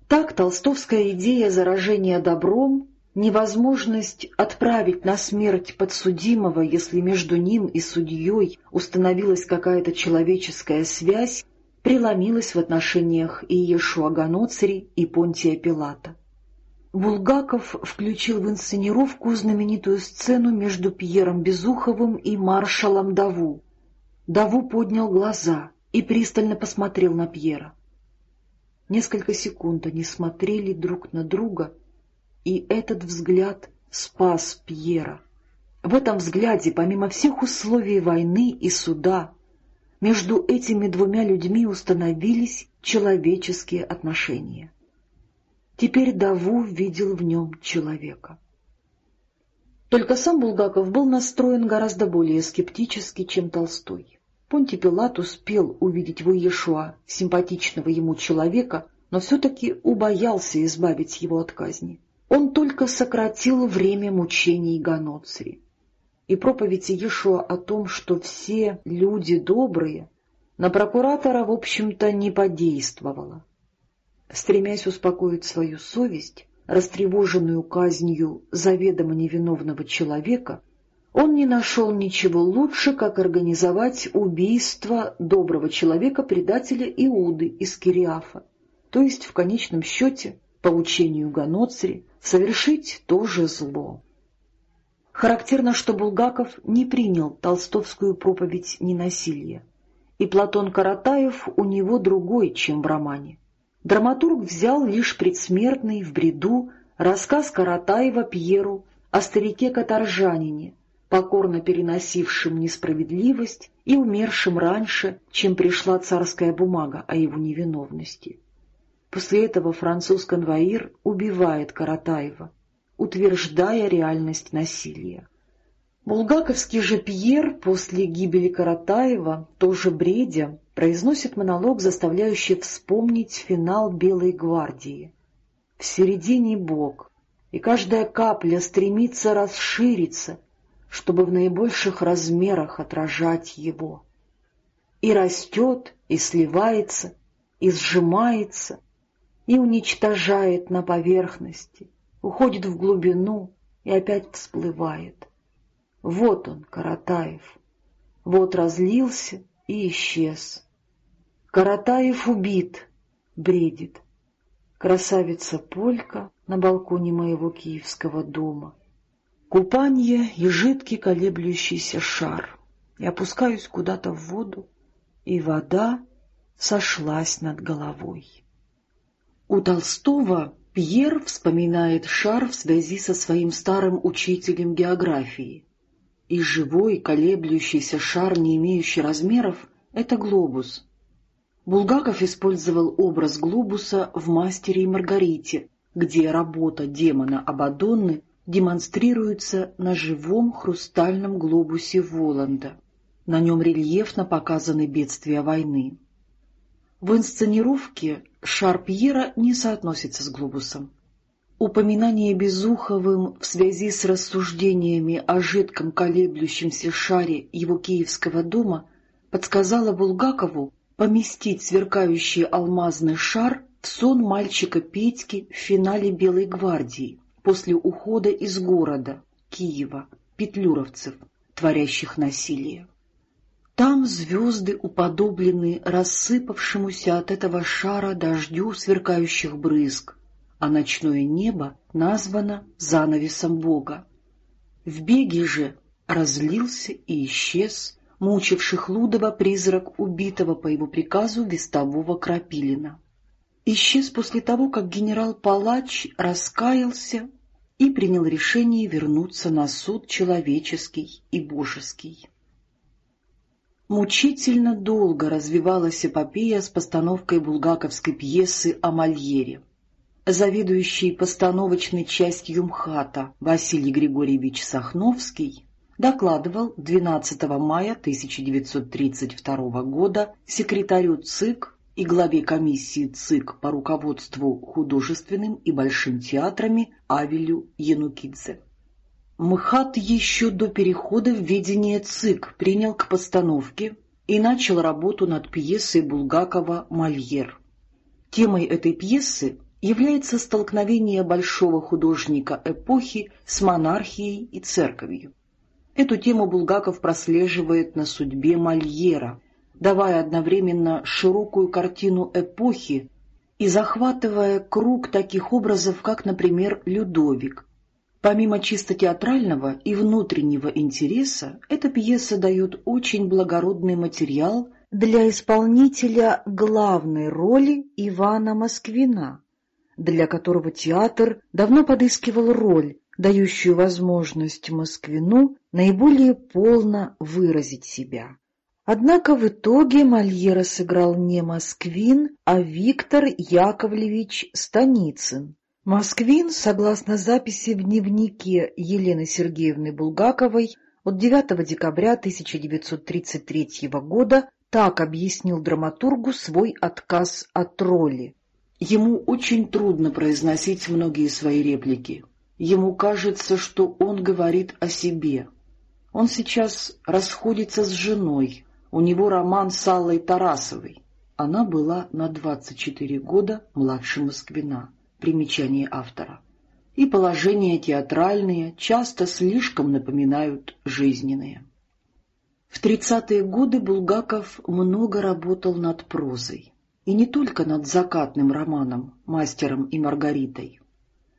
Так толстовская идея заражения добром, невозможность отправить на смерть подсудимого, если между ним и судьей установилась какая-то человеческая связь, преломилась в отношениях и Иешуа Ганоцери, и Понтия Пилата. Булгаков включил в инсценировку знаменитую сцену между Пьером Безуховым и маршалом Даву. Даву поднял глаза и пристально посмотрел на Пьера. Несколько секунд они смотрели друг на друга, и этот взгляд спас Пьера. В этом взгляде, помимо всех условий войны и суда, между этими двумя людьми установились человеческие отношения. Теперь Даву видел в нем человека. Только сам Булгаков был настроен гораздо более скептически, чем Толстой. Понти Пилат успел увидеть в Иешуа симпатичного ему человека, но все-таки убоялся избавить его от казни. Он только сократил время мучений Ганоцри. И проповедь Иешуа о том, что все люди добрые, на прокуратора, в общем-то, не подействовала. Стремясь успокоить свою совесть, растревоженную казнью заведомо невиновного человека, он не нашел ничего лучше, как организовать убийство доброго человека-предателя Иуды из Кириафа, то есть в конечном счете, по учению Ганоцри, совершить то же зло. Характерно, что Булгаков не принял толстовскую проповедь ненасилия, и Платон Каратаев у него другой, чем в романе. Драматург взял лишь предсмертный в бреду рассказ Каратаева Пьеру о старике-каторжанине, покорно переносившим несправедливость и умершим раньше, чем пришла царская бумага о его невиновности. После этого француз конвоир убивает Каратаева, утверждая реальность насилия. Булгаковский же Пьер после гибели Каратаева, тоже бредя, произносит монолог, заставляющий вспомнить финал Белой гвардии. В середине Бог, и каждая капля стремится расшириться, чтобы в наибольших размерах отражать его. И растет, и сливается, и сжимается, и уничтожает на поверхности, уходит в глубину и опять всплывает. Вот он, Каратаев, вот разлился и исчез. Каратаев убит, бредит. Красавица Полька на балконе моего киевского дома — Купанье и жидкий колеблющийся шар. Я опускаюсь куда-то в воду, и вода сошлась над головой. У Толстого Пьер вспоминает шар в связи со своим старым учителем географии. И живой, колеблющийся шар, не имеющий размеров, — это глобус. Булгаков использовал образ глобуса в «Мастере и Маргарите», где работа демона Абадонны демонстрируется на живом хрустальном глобусе Воланда. На нем рельефно показаны бедствия войны. В инсценировке шар Пьера не соотносится с глобусом. Упоминание Безуховым в связи с рассуждениями о жидком колеблющемся шаре его киевского дома подсказало Булгакову поместить сверкающий алмазный шар в сон мальчика Петьки в финале «Белой гвардии», после ухода из города, Киева, петлюровцев, творящих насилие. Там звезды уподоблены рассыпавшемуся от этого шара дождю сверкающих брызг, а ночное небо названо занавесом Бога. В беге же разлился и исчез мучивший Хлудова призрак убитого по его приказу вестового Крапилина. Исчез после того, как генерал-палач раскаялся и принял решение вернуться на суд человеческий и божеский. Мучительно долго развивалась эпопея с постановкой булгаковской пьесы о Мольере. Заведующий постановочной частью МХАТа Василий Григорьевич Сахновский докладывал 12 мая 1932 года секретарю ЦИК и главе комиссии ЦИК по руководству художественным и большим театрами Авелю Янукидзе. МХАТ еще до перехода в ведение ЦИК принял к постановке и начал работу над пьесой Булгакова «Мольер». Темой этой пьесы является столкновение большого художника эпохи с монархией и церковью. Эту тему Булгаков прослеживает на судьбе Мольера, давая одновременно широкую картину эпохи и захватывая круг таких образов, как, например, Людовик. Помимо чисто театрального и внутреннего интереса, эта пьеса дает очень благородный материал для исполнителя главной роли Ивана Москвина, для которого театр давно подыскивал роль, дающую возможность Москвину наиболее полно выразить себя. Однако в итоге Мольера сыграл не Москвин, а Виктор Яковлевич Станицын. Москвин, согласно записи в дневнике Елены Сергеевны Булгаковой от 9 декабря 1933 года, так объяснил драматургу свой отказ от роли. Ему очень трудно произносить многие свои реплики. Ему кажется, что он говорит о себе. Он сейчас расходится с женой, у него роман с Аллой Тарасовой. Она была на 24 года младше Москвина. Примечание автора. И положения театральные часто слишком напоминают жизненные. В 30-е годы Булгаков много работал над прозой. И не только над закатным романом «Мастером и Маргаритой».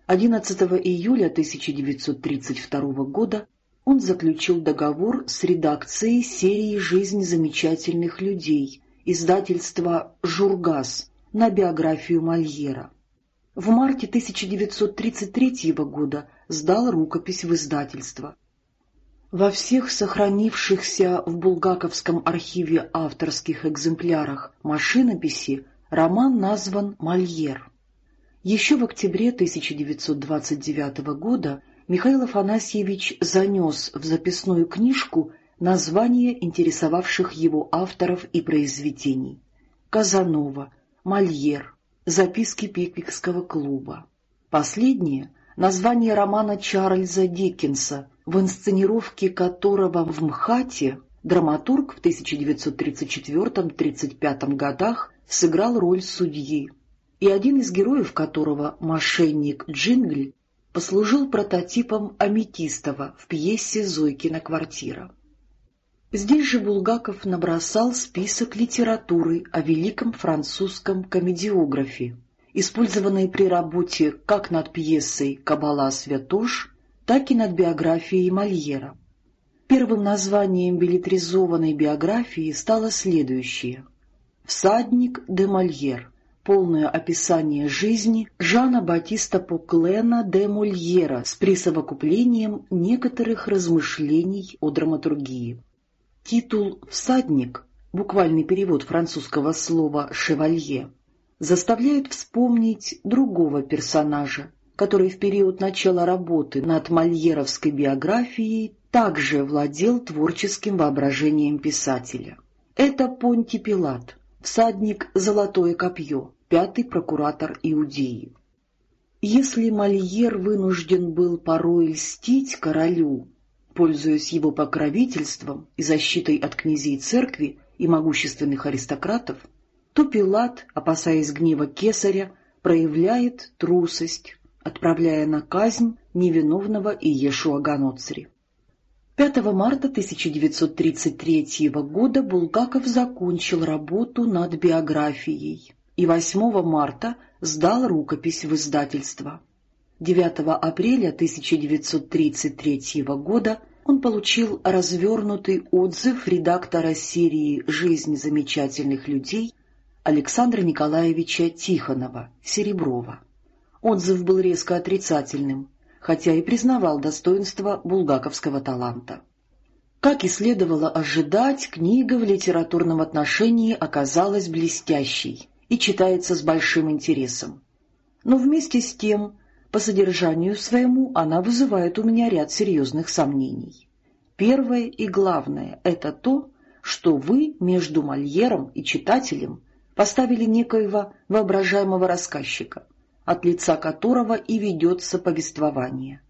11 июля 1932 года он заключил договор с редакцией серии «Жизнь замечательных людей» издательства «Жургас» на биографию Мольера. В марте 1933 года сдал рукопись в издательство. Во всех сохранившихся в Булгаковском архиве авторских экземплярах машинописи роман назван «Мольер». Еще в октябре 1929 года Михаил Афанасьевич занес в записную книжку названия интересовавших его авторов и произведений. Казанова, Мольер, записки Пиквикского клуба. Последнее — название романа Чарльза Диккенса, в инсценировке которого в МХАТе драматург в 1934-35 годах сыграл роль судьи, и один из героев которого, мошенник Джингль, послужил прототипом Аметистова в пьесе «Зойкина квартира». Здесь же Булгаков набросал список литературы о великом французском комедиографе, использованной при работе как над пьесой «Кабала Святош», так и над биографией Мольера. Первым названием билетризованной биографии стало следующее «Всадник де Мольер», полное описание жизни Жана Батиста Поклена де Мольера с присовокуплением некоторых размышлений о драматургии. Титул «Всадник» буквальный перевод французского слова «шевалье», заставляет вспомнить другого персонажа, который в период начала работы над мольеровской биографией также владел творческим воображением писателя. Это Понти Пилат, всадник «Золотое копье», пятый прокуратор Иудеи. Если Мольер вынужден был порой льстить королю, пользуясь его покровительством и защитой от князей церкви и могущественных аристократов, то Пилат, опасаясь гнева кесаря, проявляет трусость, отправляя на казнь невиновного Иешуа Ганоцри. 5 марта 1933 года Булгаков закончил работу над биографией и 8 марта сдал рукопись в издательство. 9 апреля 1933 года он получил развернутый отзыв редактора серии «Жизнь замечательных людей» Александра Николаевича Тихонова, Сереброва. Отзыв был резко отрицательным, хотя и признавал достоинство булгаковского таланта. Как и следовало ожидать, книга в литературном отношении оказалась блестящей и читается с большим интересом. Но вместе с тем, по содержанию своему, она вызывает у меня ряд серьезных сомнений. Первое и главное — это то, что вы между Мольером и читателем поставили некоего воображаемого рассказчика, от лица которого и ведется повествование.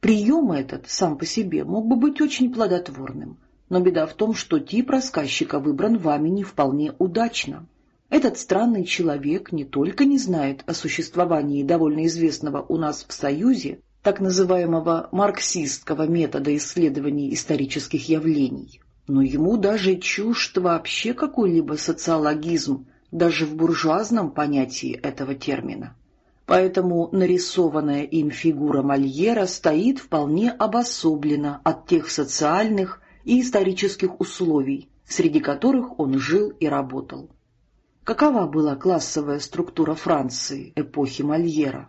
Прием этот сам по себе мог бы быть очень плодотворным, но беда в том, что тип рассказчика выбран вами не вполне удачно. Этот странный человек не только не знает о существовании довольно известного у нас в Союзе так называемого марксистского метода исследований исторических явлений, но ему даже чужд вообще какой-либо социологизм, даже в буржуазном понятии этого термина. Поэтому нарисованная им фигура Мольера стоит вполне обособленно от тех социальных и исторических условий, среди которых он жил и работал. Какова была классовая структура Франции эпохи Мольера?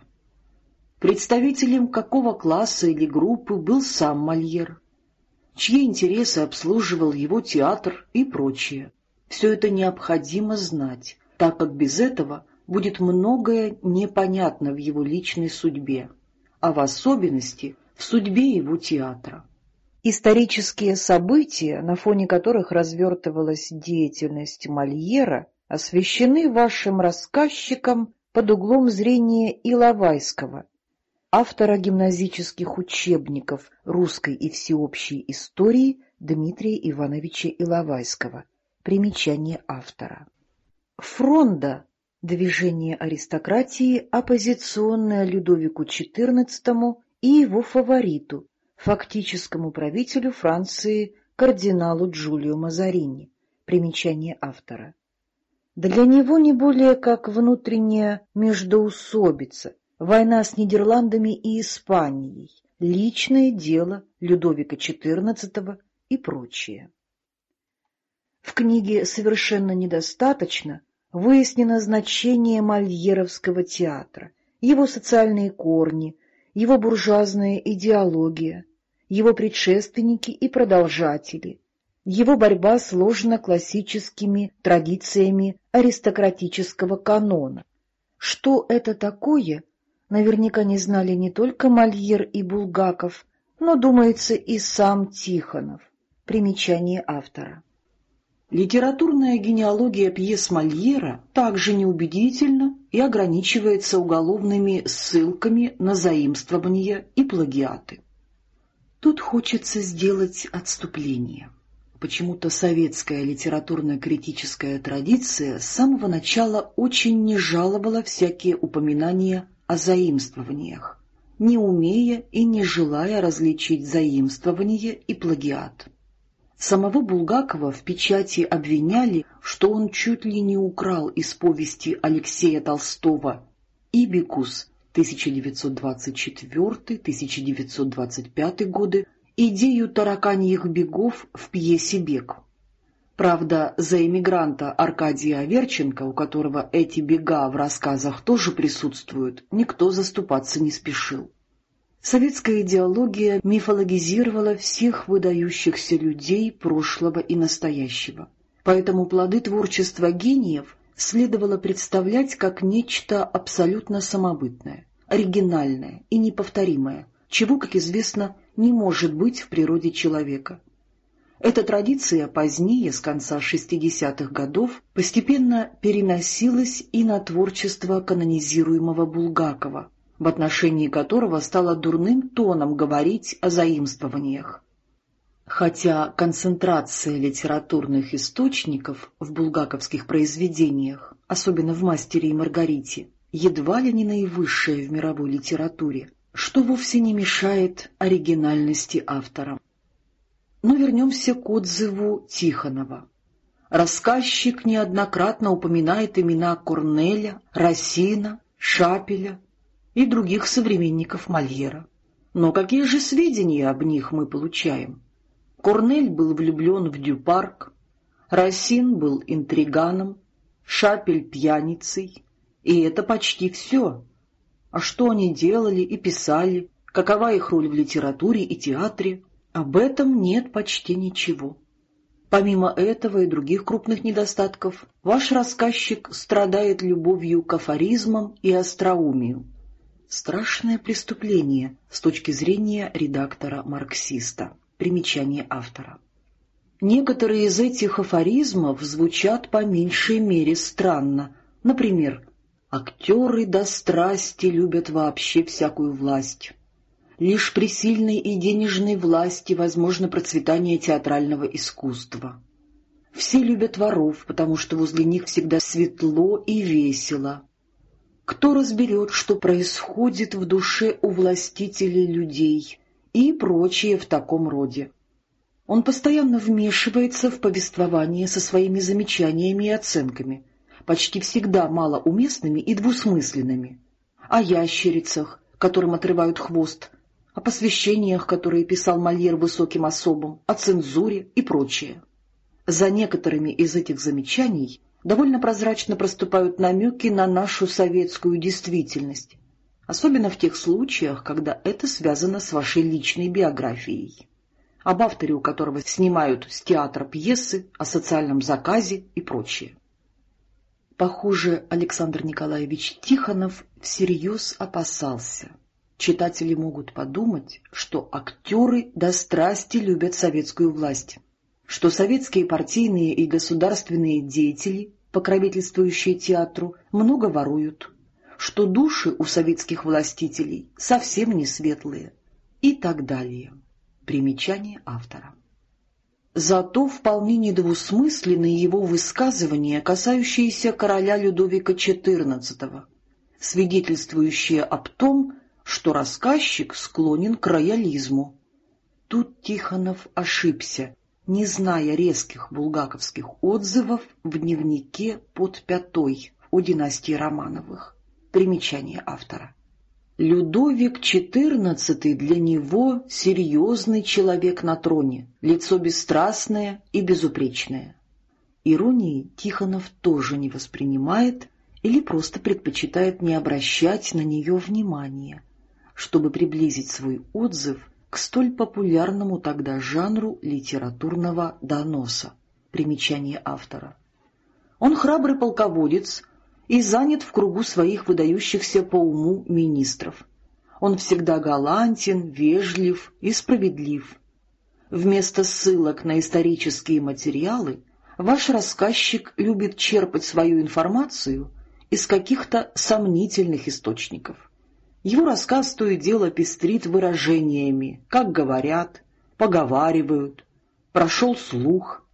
Представителем какого класса или группы был сам Мольер? Чьи интересы обслуживал его театр и прочее? Все это необходимо знать, так как без этого будет многое непонятно в его личной судьбе, а в особенности в судьбе его театра. Исторические события, на фоне которых развертывалась деятельность Мольера, освещены вашим рассказчиком под углом зрения Иловайского, автора гимназических учебников русской и всеобщей истории Дмитрия Ивановича Иловайского. Примечание автора. Фронда – движение аристократии, оппозиционное Людовику XIV и его фавориту, фактическому правителю Франции кардиналу Джулио Мазарини. Примечание автора. Для него не более как внутренняя междоусобица, война с Нидерландами и Испанией, личное дело Людовика XIV и прочее. В книге «Совершенно недостаточно» выяснено значение Мольеровского театра, его социальные корни, его буржуазная идеология, его предшественники и продолжатели, его борьба сложена классическими традициями аристократического канона. Что это такое, наверняка не знали не только Мольер и Булгаков, но, думается, и сам Тихонов. Примечание автора. Литературная генеалогия пьес Мольера также неубедительна и ограничивается уголовными ссылками на заимствования и плагиаты. Тут хочется сделать отступление. Почему-то советская литературно-критическая традиция с самого начала очень не жаловала всякие упоминания о заимствованиях, не умея и не желая различить заимствование и плагиат. Самого Булгакова в печати обвиняли, что он чуть ли не украл из повести Алексея Толстого «Ибикус» 1924-1925 годы идею тараканьих бегов в пьесе «Бег». Правда, за эмигранта Аркадия Аверченко, у которого эти бега в рассказах тоже присутствуют, никто заступаться не спешил. Советская идеология мифологизировала всех выдающихся людей прошлого и настоящего. Поэтому плоды творчества гениев следовало представлять как нечто абсолютно самобытное, оригинальное и неповторимое, чего, как известно, не может быть в природе человека. Эта традиция позднее, с конца 60-х годов, постепенно переносилась и на творчество канонизируемого Булгакова, в отношении которого стало дурным тоном говорить о заимствованиях. Хотя концентрация литературных источников в булгаковских произведениях, особенно в «Мастере и Маргарите», едва ли не наивысшая в мировой литературе, что вовсе не мешает оригинальности автора. Но вернемся к отзыву Тихонова. Рассказчик неоднократно упоминает имена Корнеля, Рассина, Шапеля и других современников Мольера. Но какие же сведения об них мы получаем? Корнель был влюблен в Дюпарк, Рассин был интриганом, Шапель — пьяницей, и это почти все. А что они делали и писали, какова их роль в литературе и театре, об этом нет почти ничего. Помимо этого и других крупных недостатков, ваш рассказчик страдает любовью к афоризмам и остроумию. Страшное преступление с точки зрения редактора-марксиста. Примечание автора. Некоторые из этих афоризмов звучат по меньшей мере странно. Например, «Актеры до страсти любят вообще всякую власть». Лишь при сильной и денежной власти возможно процветание театрального искусства. Все любят воров, потому что возле них всегда светло и весело. Кто разберет, что происходит в душе у властителей людей и прочее в таком роде. Он постоянно вмешивается в повествование со своими замечаниями и оценками, почти всегда малоуместными и двусмысленными, о ящерицах, которым отрывают хвост, о посвящениях, которые писал Мольер высоким особам, о цензуре и прочее. За некоторыми из этих замечаний довольно прозрачно проступают намеки на нашу советскую действительность, особенно в тех случаях, когда это связано с вашей личной биографией об авторе, у которого снимают с театра пьесы, о социальном заказе и прочее. Похоже, Александр Николаевич Тихонов всерьез опасался. Читатели могут подумать, что актеры до страсти любят советскую власть, что советские партийные и государственные деятели, покровительствующие театру, много воруют, что души у советских властителей совсем не светлые и так далее. Примечание автора. Зато вполне недвусмысленны его высказывания, касающиеся короля Людовика XIV, свидетельствующие об том, что рассказчик склонен к роялизму. Тут Тихонов ошибся, не зная резких булгаковских отзывов в дневнике под пятой о династии Романовых. Примечание автора. Людовик XIV для него серьезный человек на троне, лицо бесстрастное и безупречное. Иронии Тихонов тоже не воспринимает или просто предпочитает не обращать на нее внимания, чтобы приблизить свой отзыв к столь популярному тогда жанру литературного доноса. Примечание автора. Он храбрый полководец, и занят в кругу своих выдающихся по уму министров. Он всегда галантен, вежлив и справедлив. Вместо ссылок на исторические материалы ваш рассказчик любит черпать свою информацию из каких-то сомнительных источников. Его рассказ то и дело пестрит выражениями, как говорят, поговаривают, прошел слух,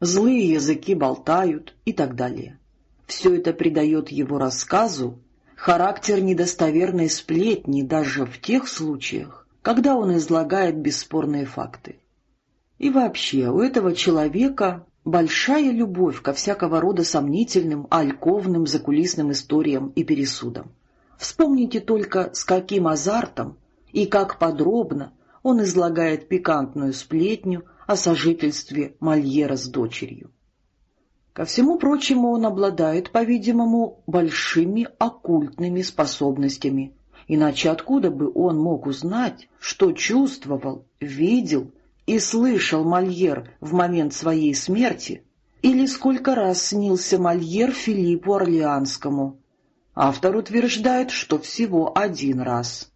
злые языки болтают и так далее. Все это придает его рассказу характер недостоверной сплетни даже в тех случаях, когда он излагает бесспорные факты. И вообще, у этого человека большая любовь ко всякого рода сомнительным, альковным, закулисным историям и пересудам. Вспомните только, с каким азартом и как подробно он излагает пикантную сплетню о сожительстве Мольера с дочерью. Ко всему прочему, он обладает, по-видимому, большими оккультными способностями, иначе откуда бы он мог узнать, что чувствовал, видел и слышал Мольер в момент своей смерти, или сколько раз снился Мольер Филиппу Орлеанскому. Автор утверждает, что всего один раз.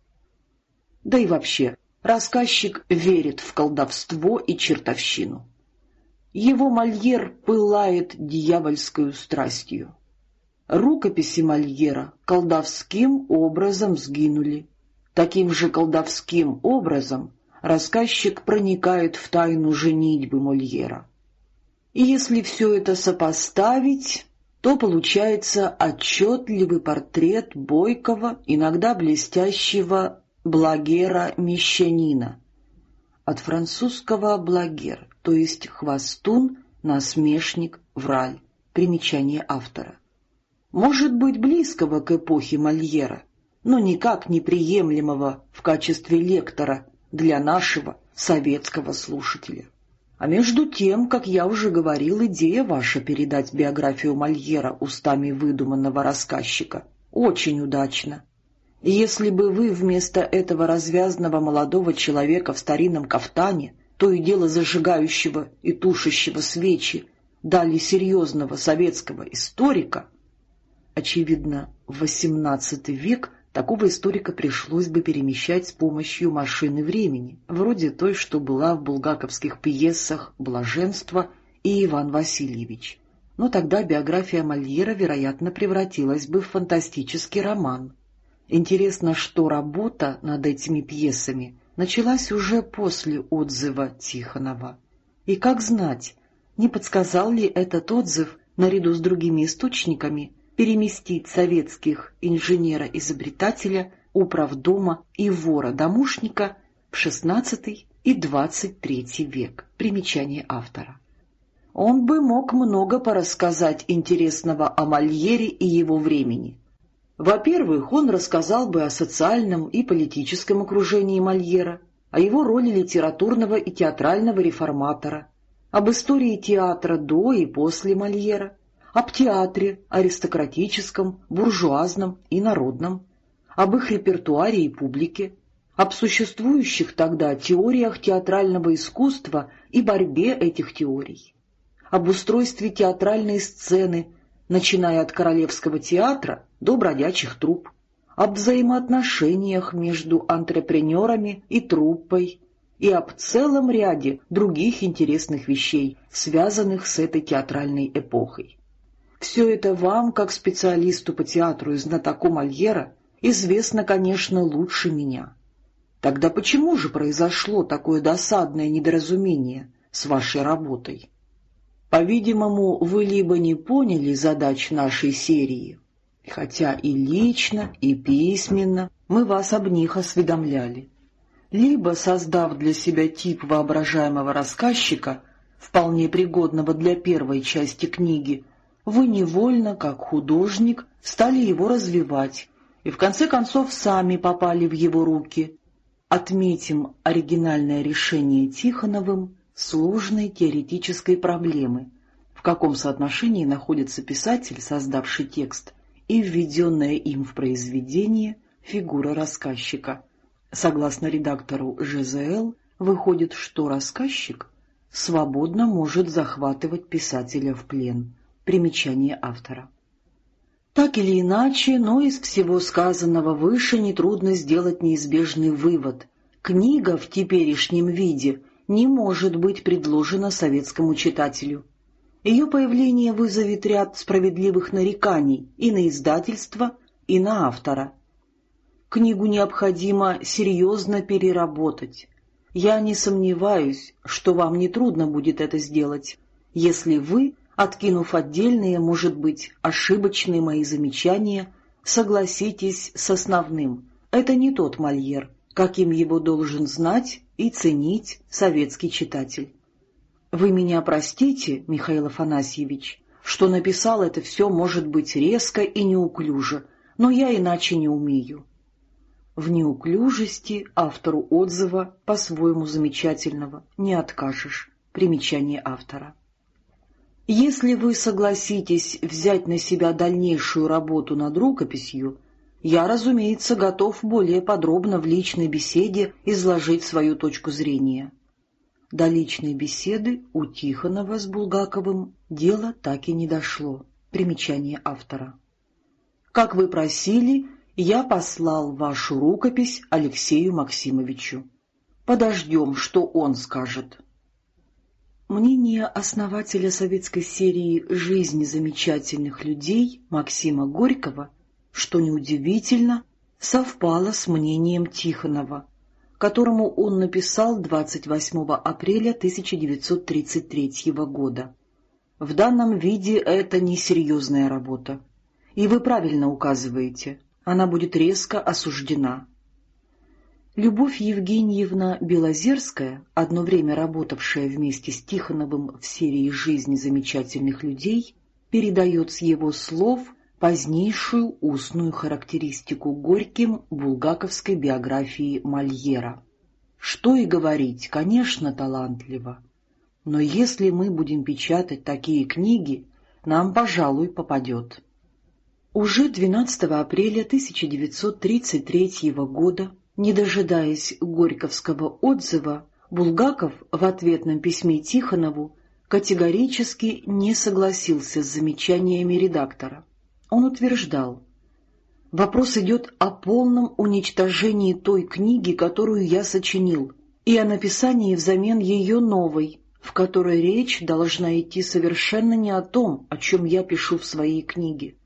Да и вообще, рассказчик верит в колдовство и чертовщину. Его Мольер пылает дьявольскую страстью. Рукописи Мольера колдовским образом сгинули. Таким же колдовским образом рассказчик проникает в тайну женитьбы Мольера. И если все это сопоставить, то получается отчетливый портрет бойкого, иногда блестящего благера-мещанина. От французского «благер» то есть хвостун, насмешник, враль. Примечание автора. Может быть, близкого к эпохе Мольера, но никак неприемлемого в качестве лектора для нашего советского слушателя. А между тем, как я уже говорил, идея ваша передать биографию Мольера устами выдуманного рассказчика очень удачна. Если бы вы вместо этого развязного молодого человека в старинном кафтане то и дело зажигающего и тушащего свечи, дали серьезного советского историка, очевидно, в XVIII век Такого историка пришлось бы перемещать с помощью машины времени, вроде той, что была в булгаковских пьесах «Блаженство» и «Иван Васильевич». Но тогда биография Мольера, вероятно, превратилась бы в фантастический роман. Интересно, что работа над этими пьесами началась уже после отзыва Тихонова. И как знать, не подсказал ли этот отзыв, наряду с другими источниками, переместить советских инженера-изобретателя, управдома и вора-домушника в XVI и XXIII век. Примечание автора. Он бы мог много порассказать интересного о Мольере и его времени. Во-первых, он рассказал бы о социальном и политическом окружении Мольера, о его роли литературного и театрального реформатора, об истории театра до и после Мольера, об театре, аристократическом, буржуазном и народном, об их репертуаре и публике, об существующих тогда теориях театрального искусства и борьбе этих теорий, об устройстве театральной сцены, начиная от Королевского театра до бродячих труп, об взаимоотношениях между антрепренерами и труппой и об целом ряде других интересных вещей, связанных с этой театральной эпохой. Все это вам, как специалисту по театру и знатоку Мольера, известно, конечно, лучше меня. Тогда почему же произошло такое досадное недоразумение с вашей работой? По-видимому, вы либо не поняли задач нашей серии, хотя и лично, и письменно мы вас об них осведомляли, либо, создав для себя тип воображаемого рассказчика, вполне пригодного для первой части книги, вы невольно, как художник, стали его развивать и в конце концов сами попали в его руки. Отметим оригинальное решение Тихоновым сложной теоретической проблемы, в каком соотношении находится писатель, создавший текст, и введенная им в произведение фигура рассказчика. Согласно редактору ЖЗЛ, выходит, что рассказчик свободно может захватывать писателя в плен. Примечание автора. Так или иначе, но из всего сказанного выше нетрудно сделать неизбежный вывод. Книга в теперешнем виде не может быть предложена советскому читателю. Ее появление вызовет ряд справедливых нареканий и на издательство, и на автора. Книгу необходимо серьезно переработать. Я не сомневаюсь, что вам нетрудно будет это сделать, если вы откинув отдельные, может быть, ошибочные мои замечания, согласитесь с основным. Это не тот Мольер, каким его должен знать и ценить советский читатель. Вы меня простите, Михаил Афанасьевич, что написал это все, может быть, резко и неуклюже, но я иначе не умею. В неуклюжести автору отзыва, по-своему замечательного, не откажешь. Примечание автора. Если вы согласитесь взять на себя дальнейшую работу над рукописью, я, разумеется, готов более подробно в личной беседе изложить свою точку зрения. До личной беседы у Тихонова с Булгаковым дело так и не дошло. Примечание автора. Как вы просили, я послал вашу рукопись Алексею Максимовичу. Подождем, что он скажет. Мнение основателя советской серии «Жизнь замечательных людей» Максима Горького, что неудивительно, совпало с мнением Тихонова, которому он написал 28 апреля 1933 года. В данном виде это несерьезная работа. И вы правильно указываете, она будет резко осуждена. Любовь Евгеньевна Белозерская, одно время работавшая вместе с Тихоновым в серии «Жизнь замечательных людей», передает с его слов позднейшую устную характеристику Горьким булгаковской биографии Мольера. Что и говорить, конечно, талантливо. Но если мы будем печатать такие книги, нам, пожалуй, попадет. Уже 12 апреля 1933 года не дожидаясь горьковского отзыва, Булгаков в ответном письме Тихонову категорически не согласился с замечаниями редактора. Он утверждал, Вопрос идет о полном уничтожении той книги, которую я сочинил, и о написании взамен ее новой, в которой речь должна идти совершенно не о том, о чем я пишу в своей книге.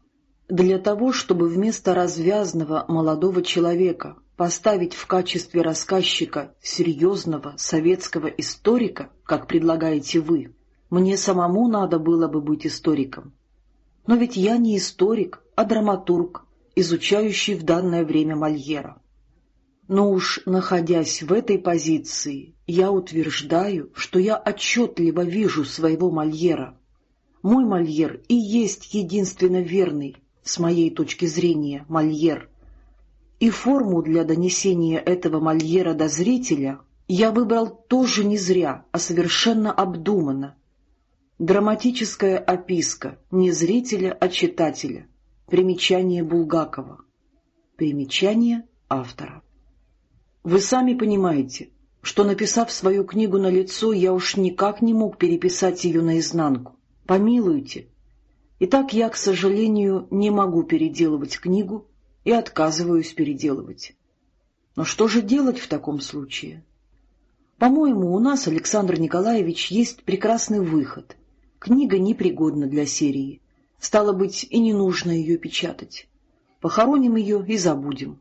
Для того, чтобы вместо развязного молодого человека поставить в качестве рассказчика серьезного советского историка, как предлагаете вы, мне самому надо было бы быть историком. Но ведь я не историк, а драматург, изучающий в данное время Мольера. Но уж находясь в этой позиции, я утверждаю, что я отчетливо вижу своего Мольера. Мой Мольер и есть единственно верный, с моей точки зрения, Мольер. И форму для донесения этого Мольера до зрителя я выбрал тоже не зря, а совершенно обдуманно. Драматическая описка не зрителя, а читателя. Примечание Булгакова. Примечание автора. Вы сами понимаете, что, написав свою книгу на лицо, я уж никак не мог переписать ее наизнанку. Помилуйте. Итак, я, к сожалению, не могу переделывать книгу и отказываюсь переделывать. Но что же делать в таком случае? По-моему, у нас, Александр Николаевич, есть прекрасный выход. Книга непригодна для серии. Стало быть, и не нужно ее печатать. Похороним ее и забудем.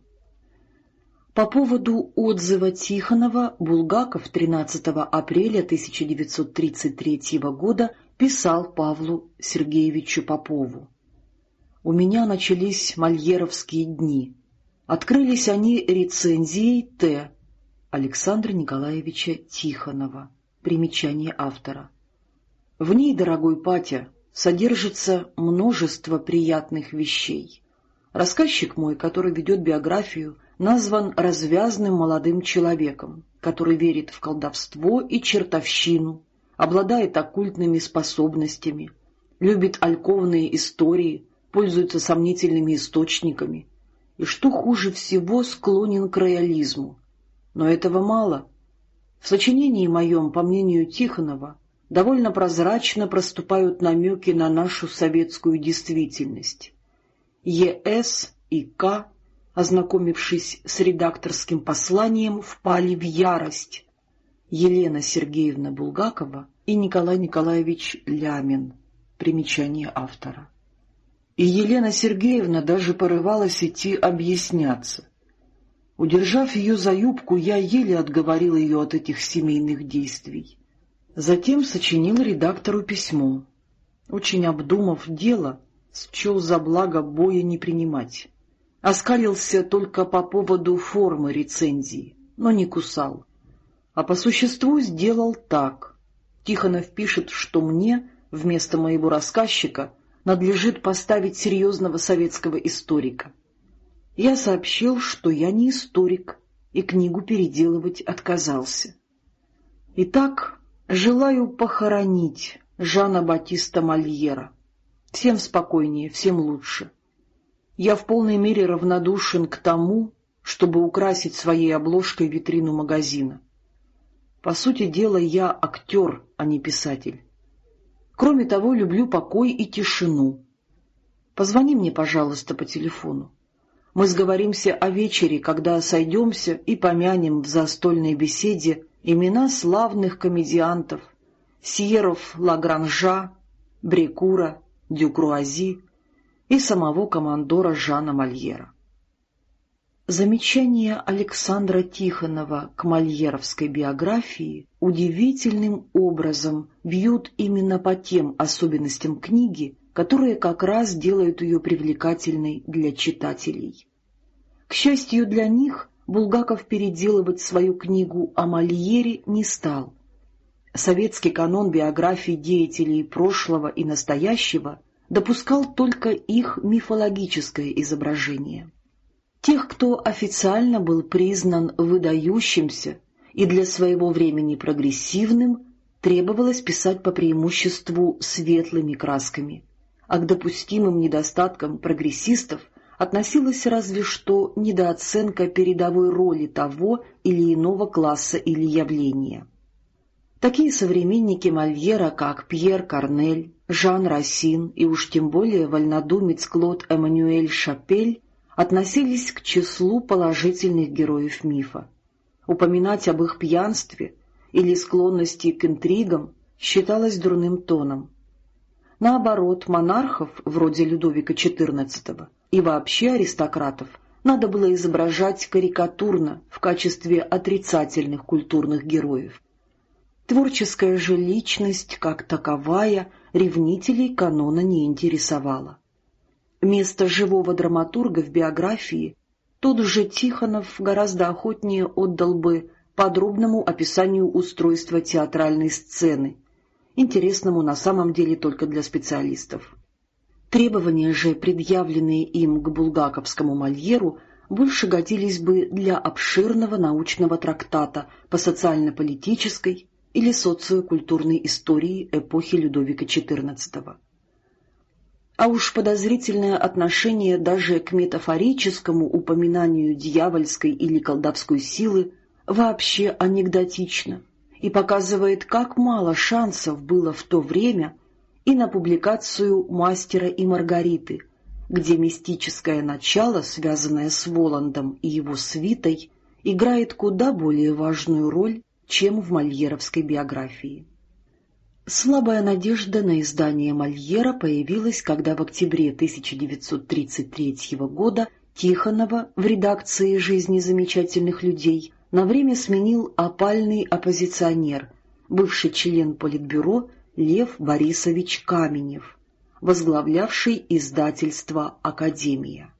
По поводу отзыва Тихонова Булгаков 13 апреля 1933 года писал Павлу Сергеевичу Попову. «У меня начались мольеровские дни. Открылись они рецензией Т. Александра Николаевича Тихонова. Примечание автора. В ней, дорогой Патя, содержится множество приятных вещей. Рассказчик мой, который ведет биографию, назван развязным молодым человеком, который верит в колдовство и чертовщину, обладает оккультными способностями, любит альковные истории, пользуется сомнительными источниками и, что хуже всего, склонен к роялизму. Но этого мало. В сочинении моем, по мнению Тихонова, довольно прозрачно проступают намеки на нашу советскую действительность. ЕС и К ознакомившись с редакторским посланием, впали в ярость. Елена Сергеевна Булгакова и Николай Николаевич Лямин. Примечание автора. И Елена Сергеевна даже порывалась идти объясняться. Удержав ее за юбку, я еле отговорил ее от этих семейных действий. Затем сочинил редактору письмо. Очень обдумав дело, счел за благо боя не принимать. Оскалился только по поводу формы рецензии, но не кусал. А по существу сделал так. Тихонов пишет, что мне, вместо моего рассказчика, надлежит поставить серьезного советского историка. Я сообщил, что я не историк, и книгу переделывать отказался. Итак, желаю похоронить Жана Батиста Мольера. Всем спокойнее, всем лучше. Я в полной мере равнодушен к тому, чтобы украсить своей обложкой витрину магазина. По сути дела, я актер, а не писатель. Кроме того, люблю покой и тишину. Позвони мне, пожалуйста, по телефону. Мы сговоримся о вечере, когда сойдемся и помянем в застольной беседе имена славных комедиантов Сьеров Лагранжа, Брекура, Дюкруази, и самого командора Жана Мольера. Замечания Александра Тихонова к мольеровской биографии удивительным образом бьют именно по тем особенностям книги, которые как раз делают ее привлекательной для читателей. К счастью для них, Булгаков переделывать свою книгу о Мольере не стал. Советский канон биографий деятелей прошлого и настоящего – допускал только их мифологическое изображение. Тех, кто официально был признан выдающимся и для своего времени прогрессивным, требовалось писать по преимуществу светлыми красками, а к допустимым недостаткам прогрессистов относилась разве что недооценка передовой роли того или иного класса или явления. Такие современники Мольера, как Пьер Корнель, Жан Рассин и уж тем более вольнодумец Клод Эммануэль Шапель относились к числу положительных героев мифа. Упоминать об их пьянстве или склонности к интригам считалось дурным тоном. Наоборот, монархов, вроде Людовика XIV, и вообще аристократов, надо было изображать карикатурно в качестве отрицательных культурных героев. Творческая же личность, как таковая, ревнителей канона не интересовала. Место живого драматурга в биографии тот же Тихонов гораздо охотнее отдал бы подробному описанию устройства театральной сцены, интересному на самом деле только для специалистов. Требования же, предъявленные им к булгаковскому Мольеру, больше годились бы для обширного научного трактата по социально-политической или социокультурной истории эпохи Людовика XIV. А уж подозрительное отношение даже к метафорическому упоминанию дьявольской или колдовской силы вообще анекдотично и показывает, как мало шансов было в то время и на публикацию «Мастера и Маргариты», где мистическое начало, связанное с Воландом и его свитой, играет куда более важную роль, чем в мольеровской биографии. Слабая надежда на издание Мольера появилась, когда в октябре 1933 года Тихонова в редакции «Жизни замечательных людей» на время сменил опальный оппозиционер, бывший член Политбюро Лев Борисович Каменев, возглавлявший издательство «Академия».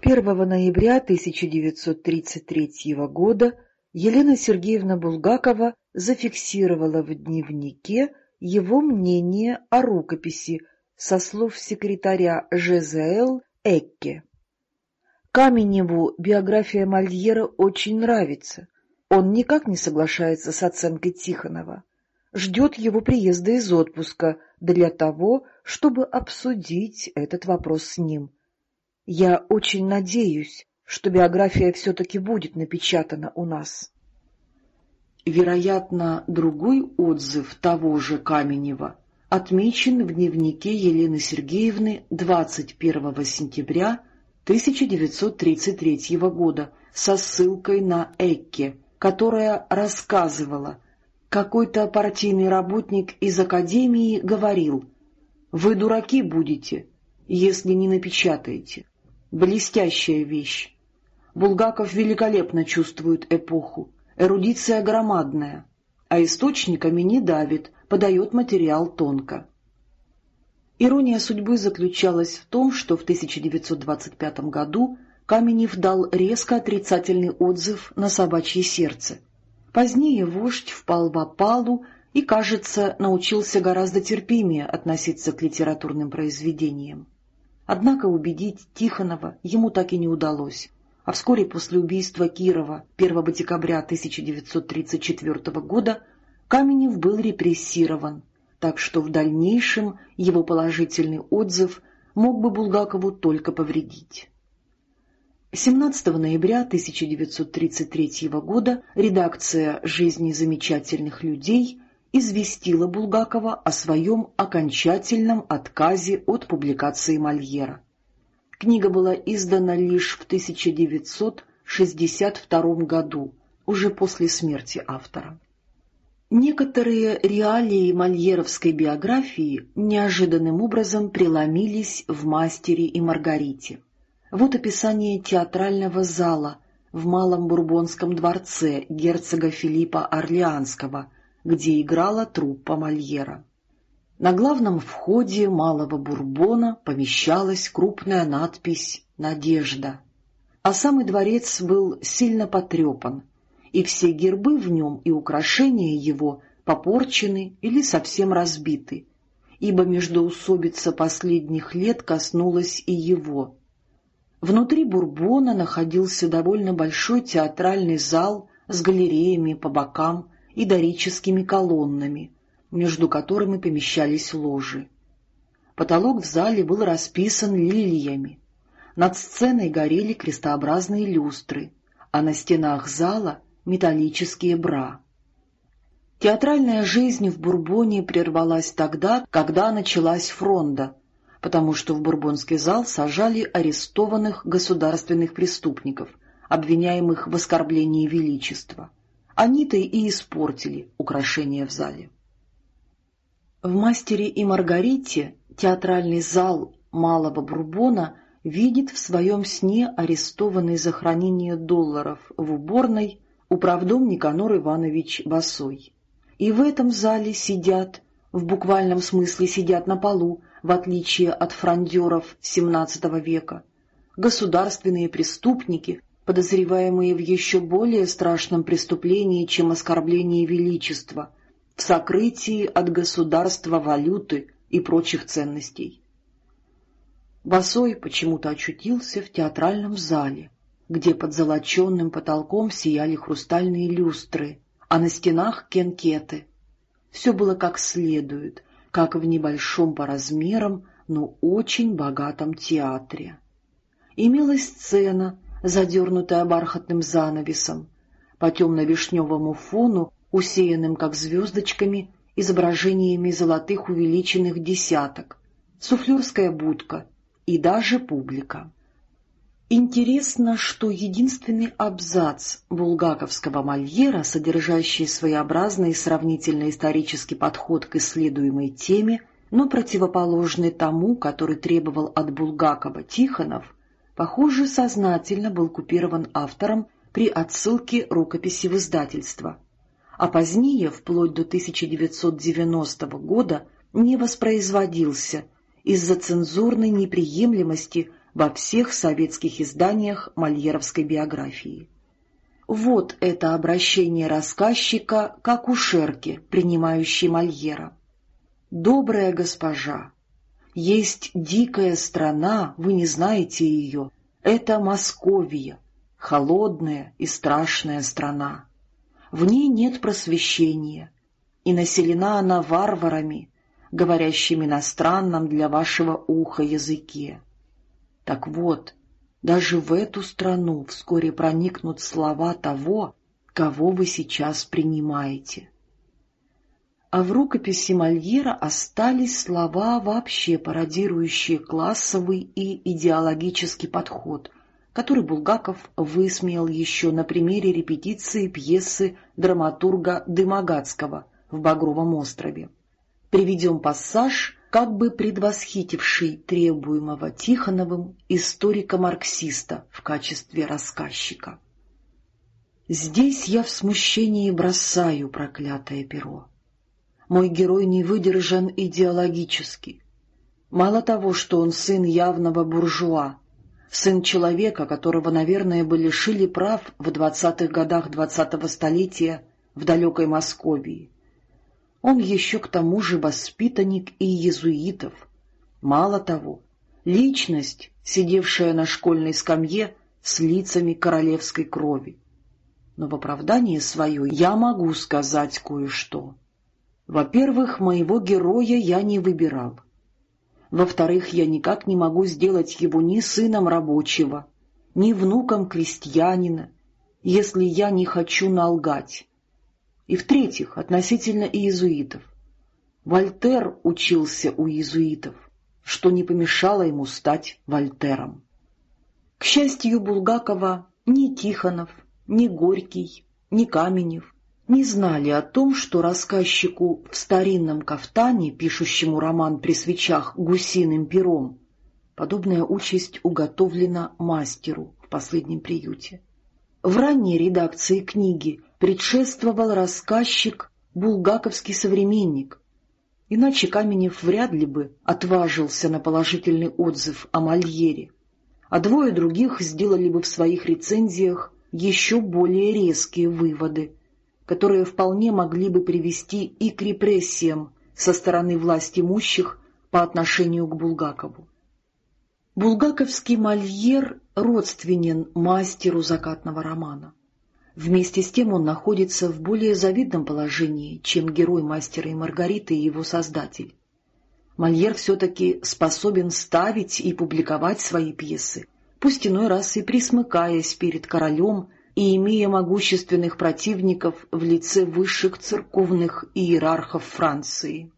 1 ноября 1933 года Елена Сергеевна Булгакова зафиксировала в дневнике его мнение о рукописи со слов секретаря ЖЗЛ Экке. Каменеву биография Мольера очень нравится. Он никак не соглашается с оценкой Тихонова ждет его приезда из отпуска для того, чтобы обсудить этот вопрос с ним. Я очень надеюсь, что биография все-таки будет напечатана у нас. Вероятно, другой отзыв того же Каменева отмечен в дневнике Елены Сергеевны 21 сентября 1933 года со ссылкой на Экке, которая рассказывала, какой-то партийный работник из академии говорил, «Вы дураки будете, если не напечатаете. Блестящая вещь. Булгаков великолепно чувствует эпоху, эрудиция громадная, а источниками не давит, подает материал тонко». Ирония судьбы заключалась в том, что в 1925 году Каменев дал резко отрицательный отзыв на «Собачье сердце», Позднее вождь впал в опалу и, кажется, научился гораздо терпимее относиться к литературным произведениям. Однако убедить Тихонова ему так и не удалось, а вскоре после убийства Кирова 1 декабря 1934 года Каменев был репрессирован, так что в дальнейшем его положительный отзыв мог бы Булгакову только повредить. 17 ноября 1933 года редакция «Жизни замечательных людей» известила Булгакова о своем окончательном отказе от публикации Мольера. Книга была издана лишь в 1962 году, уже после смерти автора. Некоторые реалии мольеровской биографии неожиданным образом преломились в «Мастере и Маргарите». Вот описание театрального зала в Малом Бурбонском дворце герцога Филиппа Орлеанского, где играла труппа Мольера. На главном входе Малого Бурбона помещалась крупная надпись «Надежда», а самый дворец был сильно потрепан, и все гербы в нем и украшения его попорчены или совсем разбиты, ибо междоусобица последних лет коснулась и его — Внутри Бурбона находился довольно большой театральный зал с галереями по бокам и дорическими колоннами, между которыми помещались ложи. Потолок в зале был расписан лилиями. Над сценой горели крестообразные люстры, а на стенах зала — металлические бра. Театральная жизнь в Бурбоне прервалась тогда, когда началась фронда — потому что в Бурбонский зал сажали арестованных государственных преступников, обвиняемых в оскорблении величества. Они-то и испортили украшения в зале. В «Мастере и Маргарите» театральный зал Малого Бурбона видит в своем сне арестованный за хранение долларов в уборной управдом Никанор Иванович Басой. И в этом зале сидят, в буквальном смысле сидят на полу, в отличие от фрондеров XVII века, государственные преступники, подозреваемые в еще более страшном преступлении, чем оскорбление величества, в сокрытии от государства валюты и прочих ценностей. Босой почему-то очутился в театральном зале, где под золоченным потолком сияли хрустальные люстры, а на стенах — кенкеты. Все было как следует, как в небольшом по размерам, но очень богатом театре. Имелась сцена, задернутая бархатным занавесом, по темно-вишневому фону, усеянным, как звездочками, изображениями золотых увеличенных десяток, суфлерская будка и даже публика. Интересно, что единственный абзац булгаковского Мольера, содержащий своеобразный сравнительно-исторический подход к исследуемой теме, но противоположный тому, который требовал от Булгакова Тихонов, похоже, сознательно был купирован автором при отсылке рукописи в издательство, а позднее, вплоть до 1990 года, не воспроизводился из-за цензурной неприемлемости во всех советских изданиях мольеровской биографии. Вот это обращение рассказчика к акушерке, принимающей Мольера. «Добрая госпожа, есть дикая страна, вы не знаете ее, это Московия, холодная и страшная страна. В ней нет просвещения, и населена она варварами, говорящими на странном для вашего уха языке. Так вот, даже в эту страну вскоре проникнут слова того, кого вы сейчас принимаете. А в рукописи Мольера остались слова, вообще пародирующие классовый и идеологический подход, который Булгаков высмеял еще на примере репетиции пьесы драматурга Дымогацкого в «Багровом острове». Приведем пассаж, как бы предвосхитивший требуемого Тихоновым историка-марксиста в качестве рассказчика. Здесь я в смущении бросаю проклятое перо. Мой герой не выдержан идеологически. Мало того, что он сын явного буржуа, сын человека, которого, наверное, бы лишили прав в двадцатых годах двадцатого столетия в далекой Московии, он еще к тому же воспитанник и иезуитов. Мало того, личность, сидевшая на школьной скамье с лицами королевской крови. Но в оправдание свое я могу сказать кое-что. Во-первых, моего героя я не выбирал. Во-вторых, я никак не могу сделать его ни сыном рабочего, ни внуком крестьянина, если я не хочу налгать. И в-третьих, относительно иезуитов. Вольтер учился у иезуитов, что не помешало ему стать Вольтером. К счастью Булгакова, ни Тихонов, ни Горький, ни Каменев не знали о том, что рассказчику в старинном кафтане, пишущему роман при свечах гусиным пером, подобная участь уготовлена мастеру в последнем приюте. В ранней редакции книги предшествовал рассказчик, булгаковский современник. Иначе Каменев вряд ли бы отважился на положительный отзыв о Мольере, а двое других сделали бы в своих рецензиях еще более резкие выводы, которые вполне могли бы привести и к репрессиям со стороны власть имущих по отношению к Булгакову. Булгаковский Мольер родственен мастеру закатного романа. Вместе с тем он находится в более завидном положении, чем герой «Мастера и Маргариты» и его создатель. Мольер все-таки способен ставить и публиковать свои пьесы, пусть иной раз и присмыкаясь перед королем и имея могущественных противников в лице высших церковных иерархов Франции.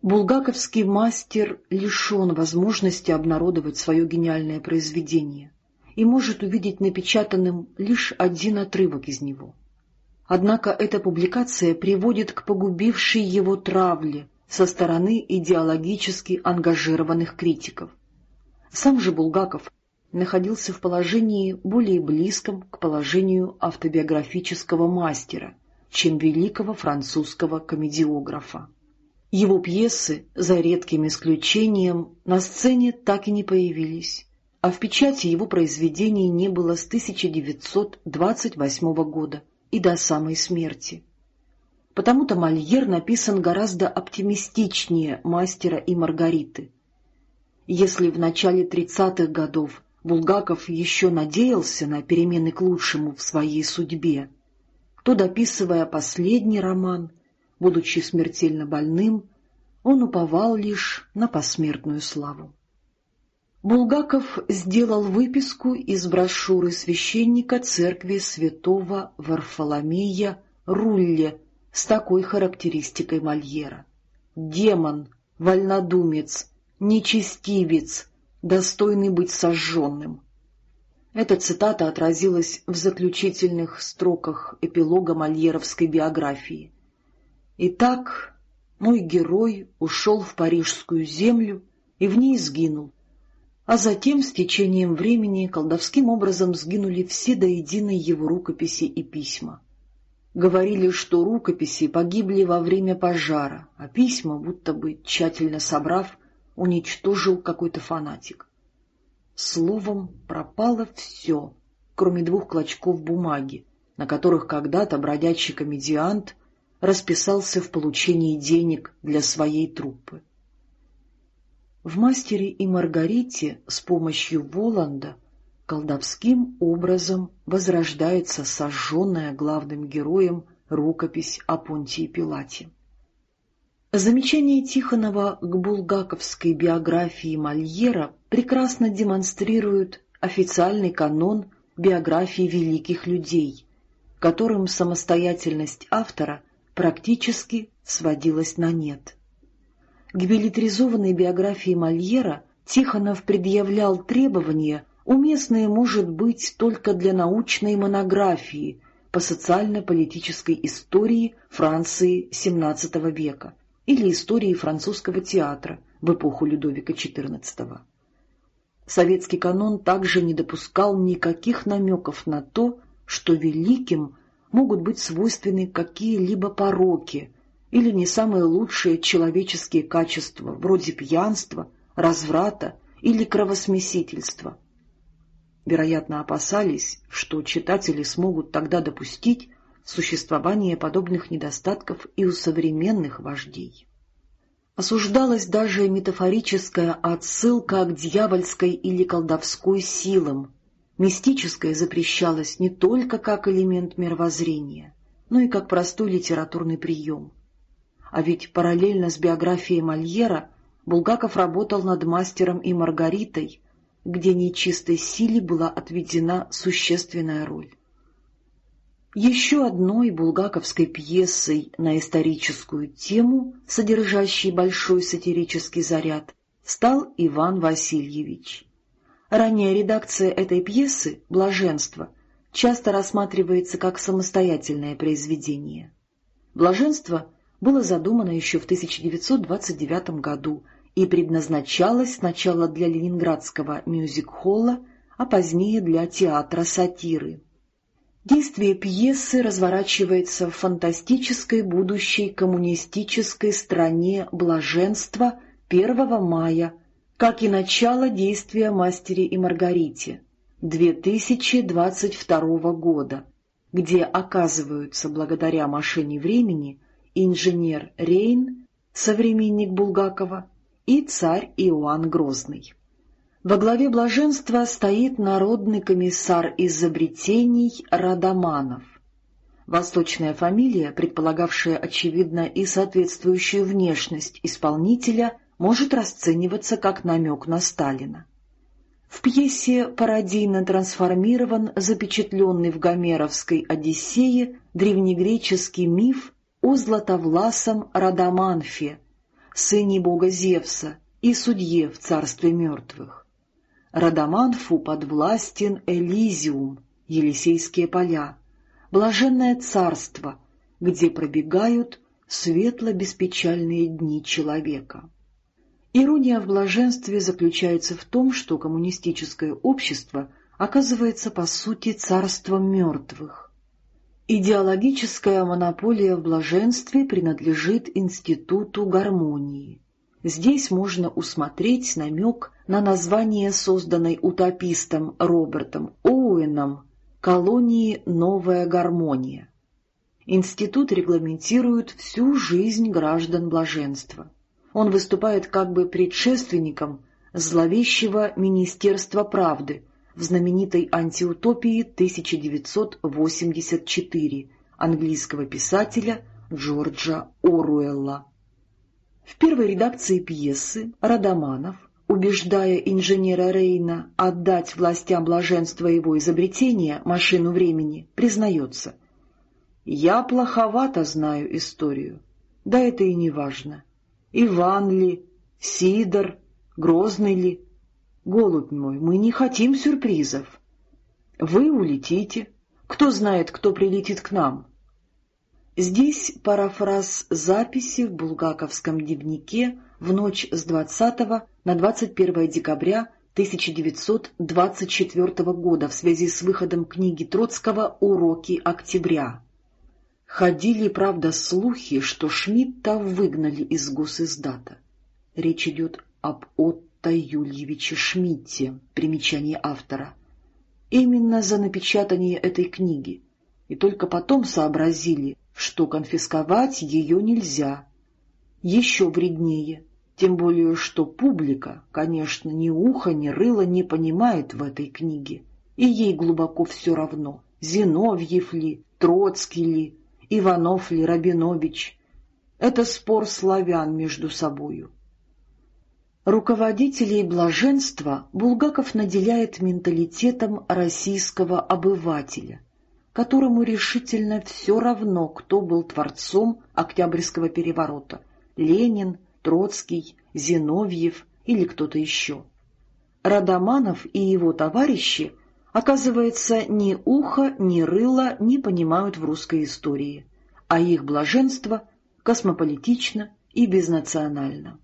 Булгаковский мастер лишен возможности обнародовать свое гениальное произведение и может увидеть напечатанным лишь один отрывок из него. Однако эта публикация приводит к погубившей его травле со стороны идеологически ангажированных критиков. Сам же Булгаков находился в положении более близком к положению автобиографического мастера, чем великого французского комедиографа. Его пьесы, за редким исключением, на сцене так и не появились, а в печати его произведений не было с 1928 года и до самой смерти. Потому-то Мольер написан гораздо оптимистичнее «Мастера и Маргариты». Если в начале 30-х годов Булгаков еще надеялся на перемены к лучшему в своей судьбе, то, дописывая последний роман, будучи смертельно больным, он уповал лишь на посмертную славу. Булгаков сделал выписку из брошюры священника церкви святого Варфоломея Рулле с такой характеристикой Мольера. «Демон, вольнодумец, нечестивец, достойный быть сожженным». Эта цитата отразилась в заключительных строках эпилога мольеровской биографии. Итак, мой герой ушел в парижскую землю и в ней сгинул, а затем с течением времени колдовским образом сгинули все до единой его рукописи и письма. Говорили, что рукописи погибли во время пожара, а письма, будто бы тщательно собрав, уничтожил какой-то фанатик. Словом, пропало все, кроме двух клочков бумаги, на которых когда-то бродячий комедиант расписался в получении денег для своей труппы. В «Мастере и Маргарите» с помощью Воланда колдовским образом возрождается сожженная главным героем рукопись о Понтии Пилате. Замечание Тихонова к булгаковской биографии Мольера прекрасно демонстрирует официальный канон биографии великих людей, которым самостоятельность автора практически сводилась на нет. К билетризованной биографии Мольера Тихонов предъявлял требования, уместные, может быть, только для научной монографии по социально-политической истории Франции XVII века или истории французского театра в эпоху Людовика XIV. Советский канон также не допускал никаких намеков на то, что великим могут быть свойственны какие-либо пороки или не самые лучшие человеческие качества, вроде пьянства, разврата или кровосмесительства. Вероятно, опасались, что читатели смогут тогда допустить существование подобных недостатков и у современных вождей. Осуждалась даже метафорическая отсылка к дьявольской или колдовской силам, Мистическое запрещалось не только как элемент мировоззрения, но и как простой литературный прием. А ведь параллельно с биографией Мольера Булгаков работал над «Мастером и Маргаритой», где нечистой силе была отведена существенная роль. Еще одной булгаковской пьесой на историческую тему, содержащей большой сатирический заряд, стал Иван Васильевич. Ранняя редакция этой пьесы «Блаженство» часто рассматривается как самостоятельное произведение. «Блаженство» было задумано еще в 1929 году и предназначалось сначала для ленинградского мюзик-холла, а позднее для театра сатиры. Действие пьесы разворачивается в фантастической будущей коммунистической стране блаженства 1 мая как и начало действия «Мастере и Маргарите» 2022 года, где оказываются благодаря машине времени инженер Рейн, современник Булгакова, и царь Иоанн Грозный. Во главе блаженства стоит народный комиссар изобретений Радаманов. Восточная фамилия, предполагавшая, очевидно, и соответствующую внешность исполнителя – может расцениваться как намек на Сталина. В пьесе пародийно трансформирован запечатленный в гомеровской «Одиссее» древнегреческий миф о златовласом Радаманфе, сыне бога Зевса и судье в царстве мертвых. Радаманфу подвластен Элизиум, Елисейские поля, блаженное царство, где пробегают светло-беспечальные дни человека. Ирония в блаженстве заключается в том, что коммунистическое общество оказывается по сути царством мертвых. Идеологическая монополия в блаженстве принадлежит институту гармонии. Здесь можно усмотреть намек на название созданной утопистом Робертом Оуэном колонии «Новая гармония». Институт регламентирует всю жизнь граждан блаженства. Он выступает как бы предшественником зловещего Министерства правды в знаменитой антиутопии 1984 английского писателя Джорджа Оруэлла. В первой редакции пьесы Радаманов, убеждая инженера Рейна отдать властям блаженства его изобретения машину времени, признается «Я плоховато знаю историю, да это и не важно. Иван ли, Сидор, Грозный ли? Голубь мой, мы не хотим сюрпризов. Вы улетите. Кто знает, кто прилетит к нам? Здесь парафраз записи в булгаковском дневнике в ночь с 20 на 21 декабря 1924 года в связи с выходом книги Троцкого «Уроки октября». Ходили, правда, слухи, что Шмидта выгнали из госиздата. Речь идет об Отто Юльевиче Шмидте, примечание автора. Именно за напечатание этой книги. И только потом сообразили, что конфисковать ее нельзя. Еще вреднее, тем более, что публика, конечно, ни уха, ни рыла не понимает в этой книге, и ей глубоко все равно, Зиновьев ли, Троцкий ли, Иванов ли, Рабинович. Это спор славян между собою. Руководителей блаженства Булгаков наделяет менталитетом российского обывателя, которому решительно все равно, кто был творцом Октябрьского переворота — Ленин, Троцкий, Зиновьев или кто-то еще. Радаманов и его товарищи Оказывается, ни ухо, ни рыло не понимают в русской истории, а их блаженство космополитично и безнационально.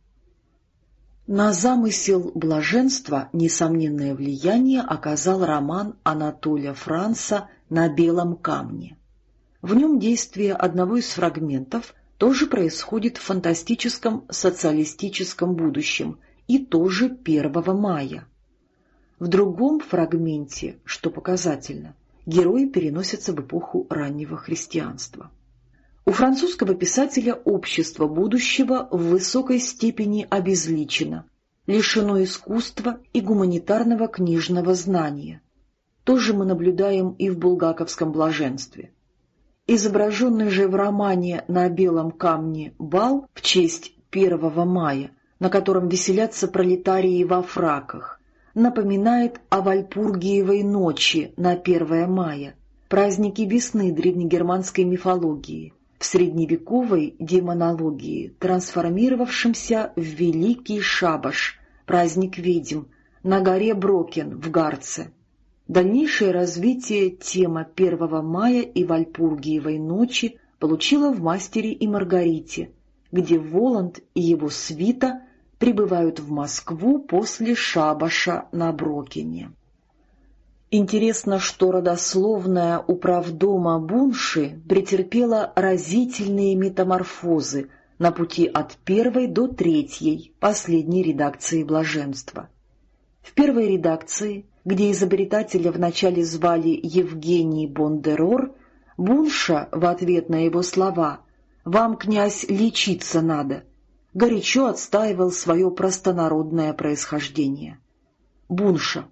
На замысел блаженства несомненное влияние оказал роман Анатолия Франца «На белом камне». В нем действие одного из фрагментов тоже происходит в фантастическом социалистическом будущем и тоже 1 мая. В другом фрагменте, что показательно, герои переносятся в эпоху раннего христианства. У французского писателя общество будущего в высокой степени обезличено, лишено искусства и гуманитарного книжного знания. То же мы наблюдаем и в булгаковском блаженстве. Изображенный же в романе «На белом камне» бал в честь 1 мая, на котором веселятся пролетарии во фраках, напоминает о Вальпургиевой ночи на 1 мая, празднике весны древнегерманской мифологии, средневековой демонологии, трансформировавшемся в Великий Шабаш, праздник ведьм, на горе Брокен в Гарце. Дальнейшее развитие тема 1 мая и Вальпургиевой ночи получила в «Мастере и Маргарите», где Воланд и его свита – прибывают в Москву после шабаша на Брокине. Интересно, что родословная управдома Бунши претерпела разительные метаморфозы на пути от первой до третьей, последней редакции «Блаженства». В первой редакции, где изобретателя вначале звали Евгений Бондерор, Бунша в ответ на его слова «Вам, князь, лечиться надо», горячо отстаивал свое простонародное происхождение. Бунша,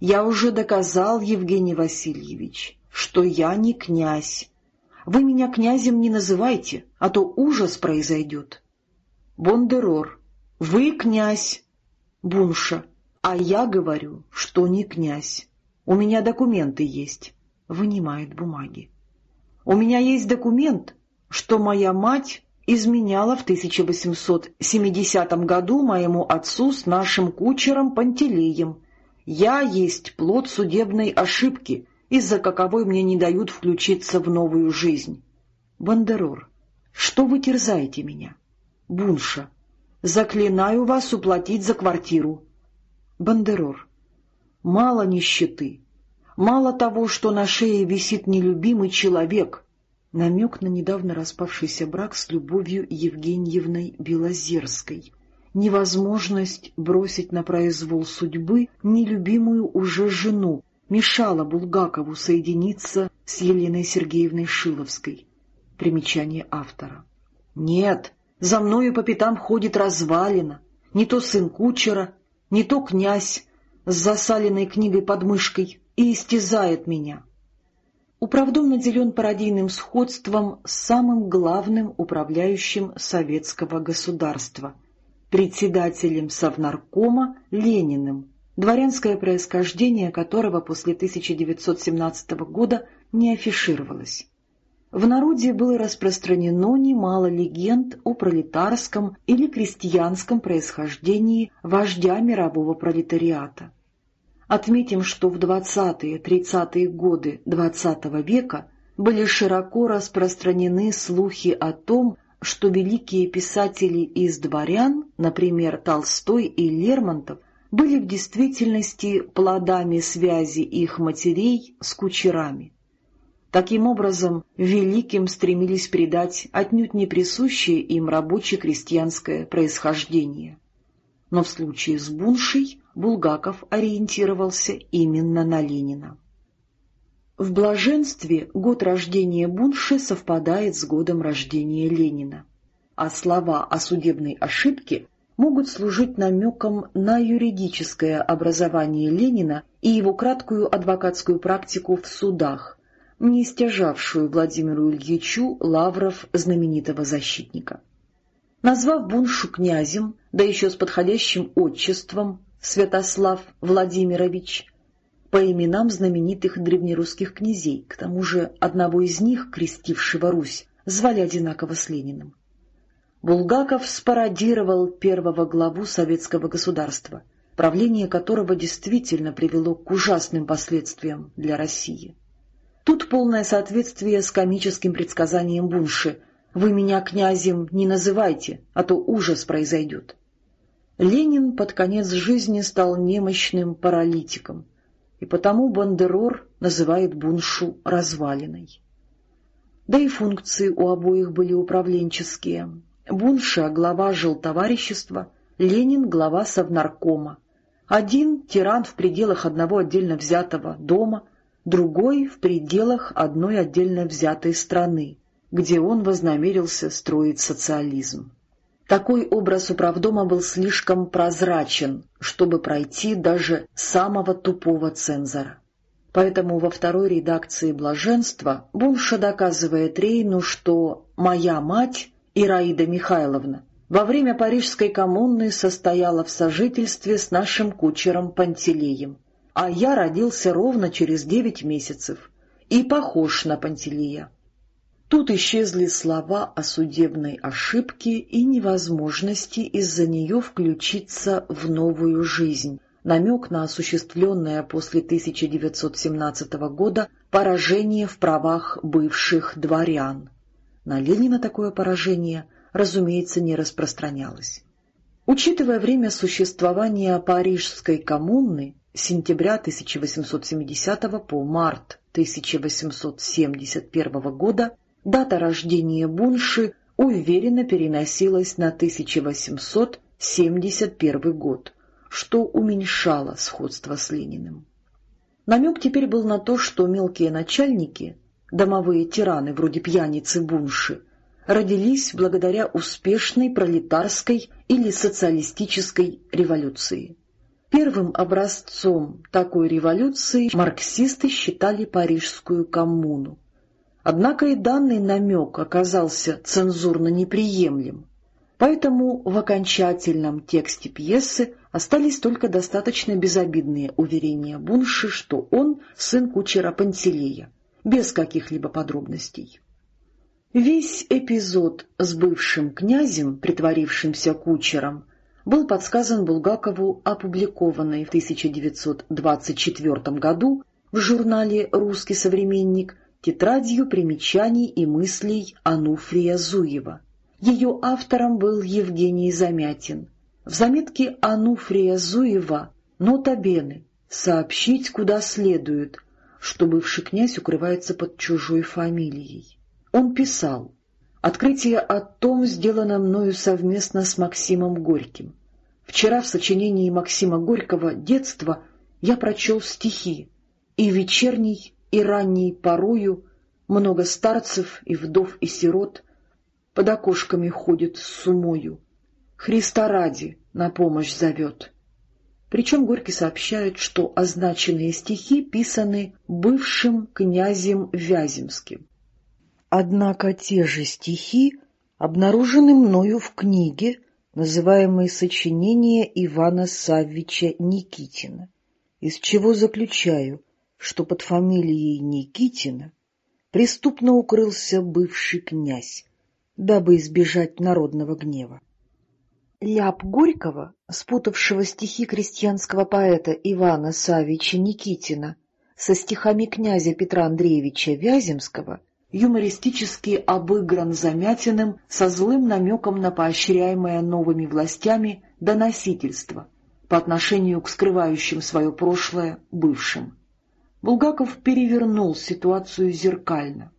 я уже доказал, Евгений Васильевич, что я не князь. Вы меня князем не называйте, а то ужас произойдет. Бондерор, вы князь. Бунша, а я говорю, что не князь. У меня документы есть. Вынимает бумаги. У меня есть документ, что моя мать изменяла в 1870 году моему отцу с нашим кучером Пантелеем. Я есть плод судебной ошибки, из-за каковой мне не дают включиться в новую жизнь. Бандерор, что вы терзаете меня? Бунша, заклинаю вас уплатить за квартиру. Бандерор, мало нищеты, мало того, что на шее висит нелюбимый человек — намек на недавно распавшийся брак с Любовью Евгеньевной Белозерской, невозможность бросить на произвол судьбы нелюбимую уже жену мешала Булгакову соединиться с Еленой Сергеевной Шиловской. Примечание автора. «Нет, за мною по пятам ходит развалина, не то сын кучера, не то князь с засаленной книгой под мышкой и истязает меня». Управдом наделен пародийным сходством с самым главным управляющим советского государства, председателем Совнаркома Лениным, дворянское происхождение которого после 1917 года не афишировалось. В народе было распространено немало легенд о пролетарском или крестьянском происхождении вождя мирового пролетариата. Отметим, что в 20-30-е годы XX -го века были широко распространены слухи о том, что великие писатели из дворян, например, Толстой и Лермонтов, были в действительности плодами связи их матерей с кучерами. Таким образом, великим стремились придать отнюдь не присущее им рабоче-крестьянское происхождение. Но в случае с Буншей Булгаков ориентировался именно на Ленина. В блаженстве год рождения Бунши совпадает с годом рождения Ленина, а слова о судебной ошибке могут служить намеком на юридическое образование Ленина и его краткую адвокатскую практику в судах, не стяжавшую Владимиру Ильичу лавров знаменитого защитника. Назвав Буншу князем, да еще с подходящим отчеством, Святослав Владимирович, по именам знаменитых древнерусских князей, к тому же одного из них, крестившего Русь, звали одинаково с Лениным. Булгаков спародировал первого главу советского государства, правление которого действительно привело к ужасным последствиям для России. Тут полное соответствие с комическим предсказанием Бунши «Вы меня князем не называйте, а то ужас произойдет». Ленин под конец жизни стал немощным паралитиком, и потому Бандерор называет Буншу развалиной. Да и функции у обоих были управленческие. Бунша — глава жилтоварищества, Ленин — глава совнаркома. Один — тиран в пределах одного отдельно взятого дома, другой — в пределах одной отдельно взятой страны, где он вознамерился строить социализм. Такой образ управдома был слишком прозрачен, чтобы пройти даже самого тупого цензора. Поэтому во второй редакции «Блаженства» Бунша доказывает Рейну, что «моя мать, Ираида Михайловна, во время Парижской коммуны состояла в сожительстве с нашим кучером Пантелеем, а я родился ровно через девять месяцев и похож на Пантелея. Тут исчезли слова о судебной ошибке и невозможности из-за нее включиться в новую жизнь, намек на осуществленное после 1917 года поражение в правах бывших дворян. На Ленина такое поражение, разумеется, не распространялось. Учитывая время существования Парижской коммуны с сентября 1870 по март 1871 года, дата рождения Бунши уверенно переносилась на 1871 год, что уменьшало сходство с Лениным. Намек теперь был на то, что мелкие начальники, домовые тираны вроде пьяницы Бунши, родились благодаря успешной пролетарской или социалистической революции. Первым образцом такой революции марксисты считали Парижскую коммуну. Однако и данный намек оказался цензурно неприемлем, поэтому в окончательном тексте пьесы остались только достаточно безобидные уверения Бунши, что он сын кучера Пантелея, без каких-либо подробностей. Весь эпизод с бывшим князем, притворившимся кучером, был подсказан Булгакову опубликованной в 1924 году в журнале «Русский современник» тетрадью примечаний и мыслей Ануфрия Зуева. Ее автором был Евгений Замятин. В заметке Ануфрия Зуева «Нота Бены» сообщить куда следует, что бывший князь укрывается под чужой фамилией. Он писал «Открытие о том сделано мною совместно с Максимом Горьким. Вчера в сочинении Максима Горького «Детство» я прочел стихи, и вечерний, и ранней порою много старцев и вдов и сирот под окошками ходит с умою. Христа ради на помощь зовет. Причем Горький сообщает, что означенные стихи писаны бывшим князем Вяземским. Однако те же стихи обнаружены мною в книге, называемой «Сочинение Ивана Саввича Никитина», из чего заключаю, что под фамилией Никитина преступно укрылся бывший князь, дабы избежать народного гнева. Ляп Горького, спутавшего стихи крестьянского поэта Ивана Савича Никитина со стихами князя Петра Андреевича Вяземского, юмористически обыгран Замятиным со злым намеком на поощряемое новыми властями доносительство по отношению к скрывающим свое прошлое бывшим. Булгаков перевернул ситуацию зеркально.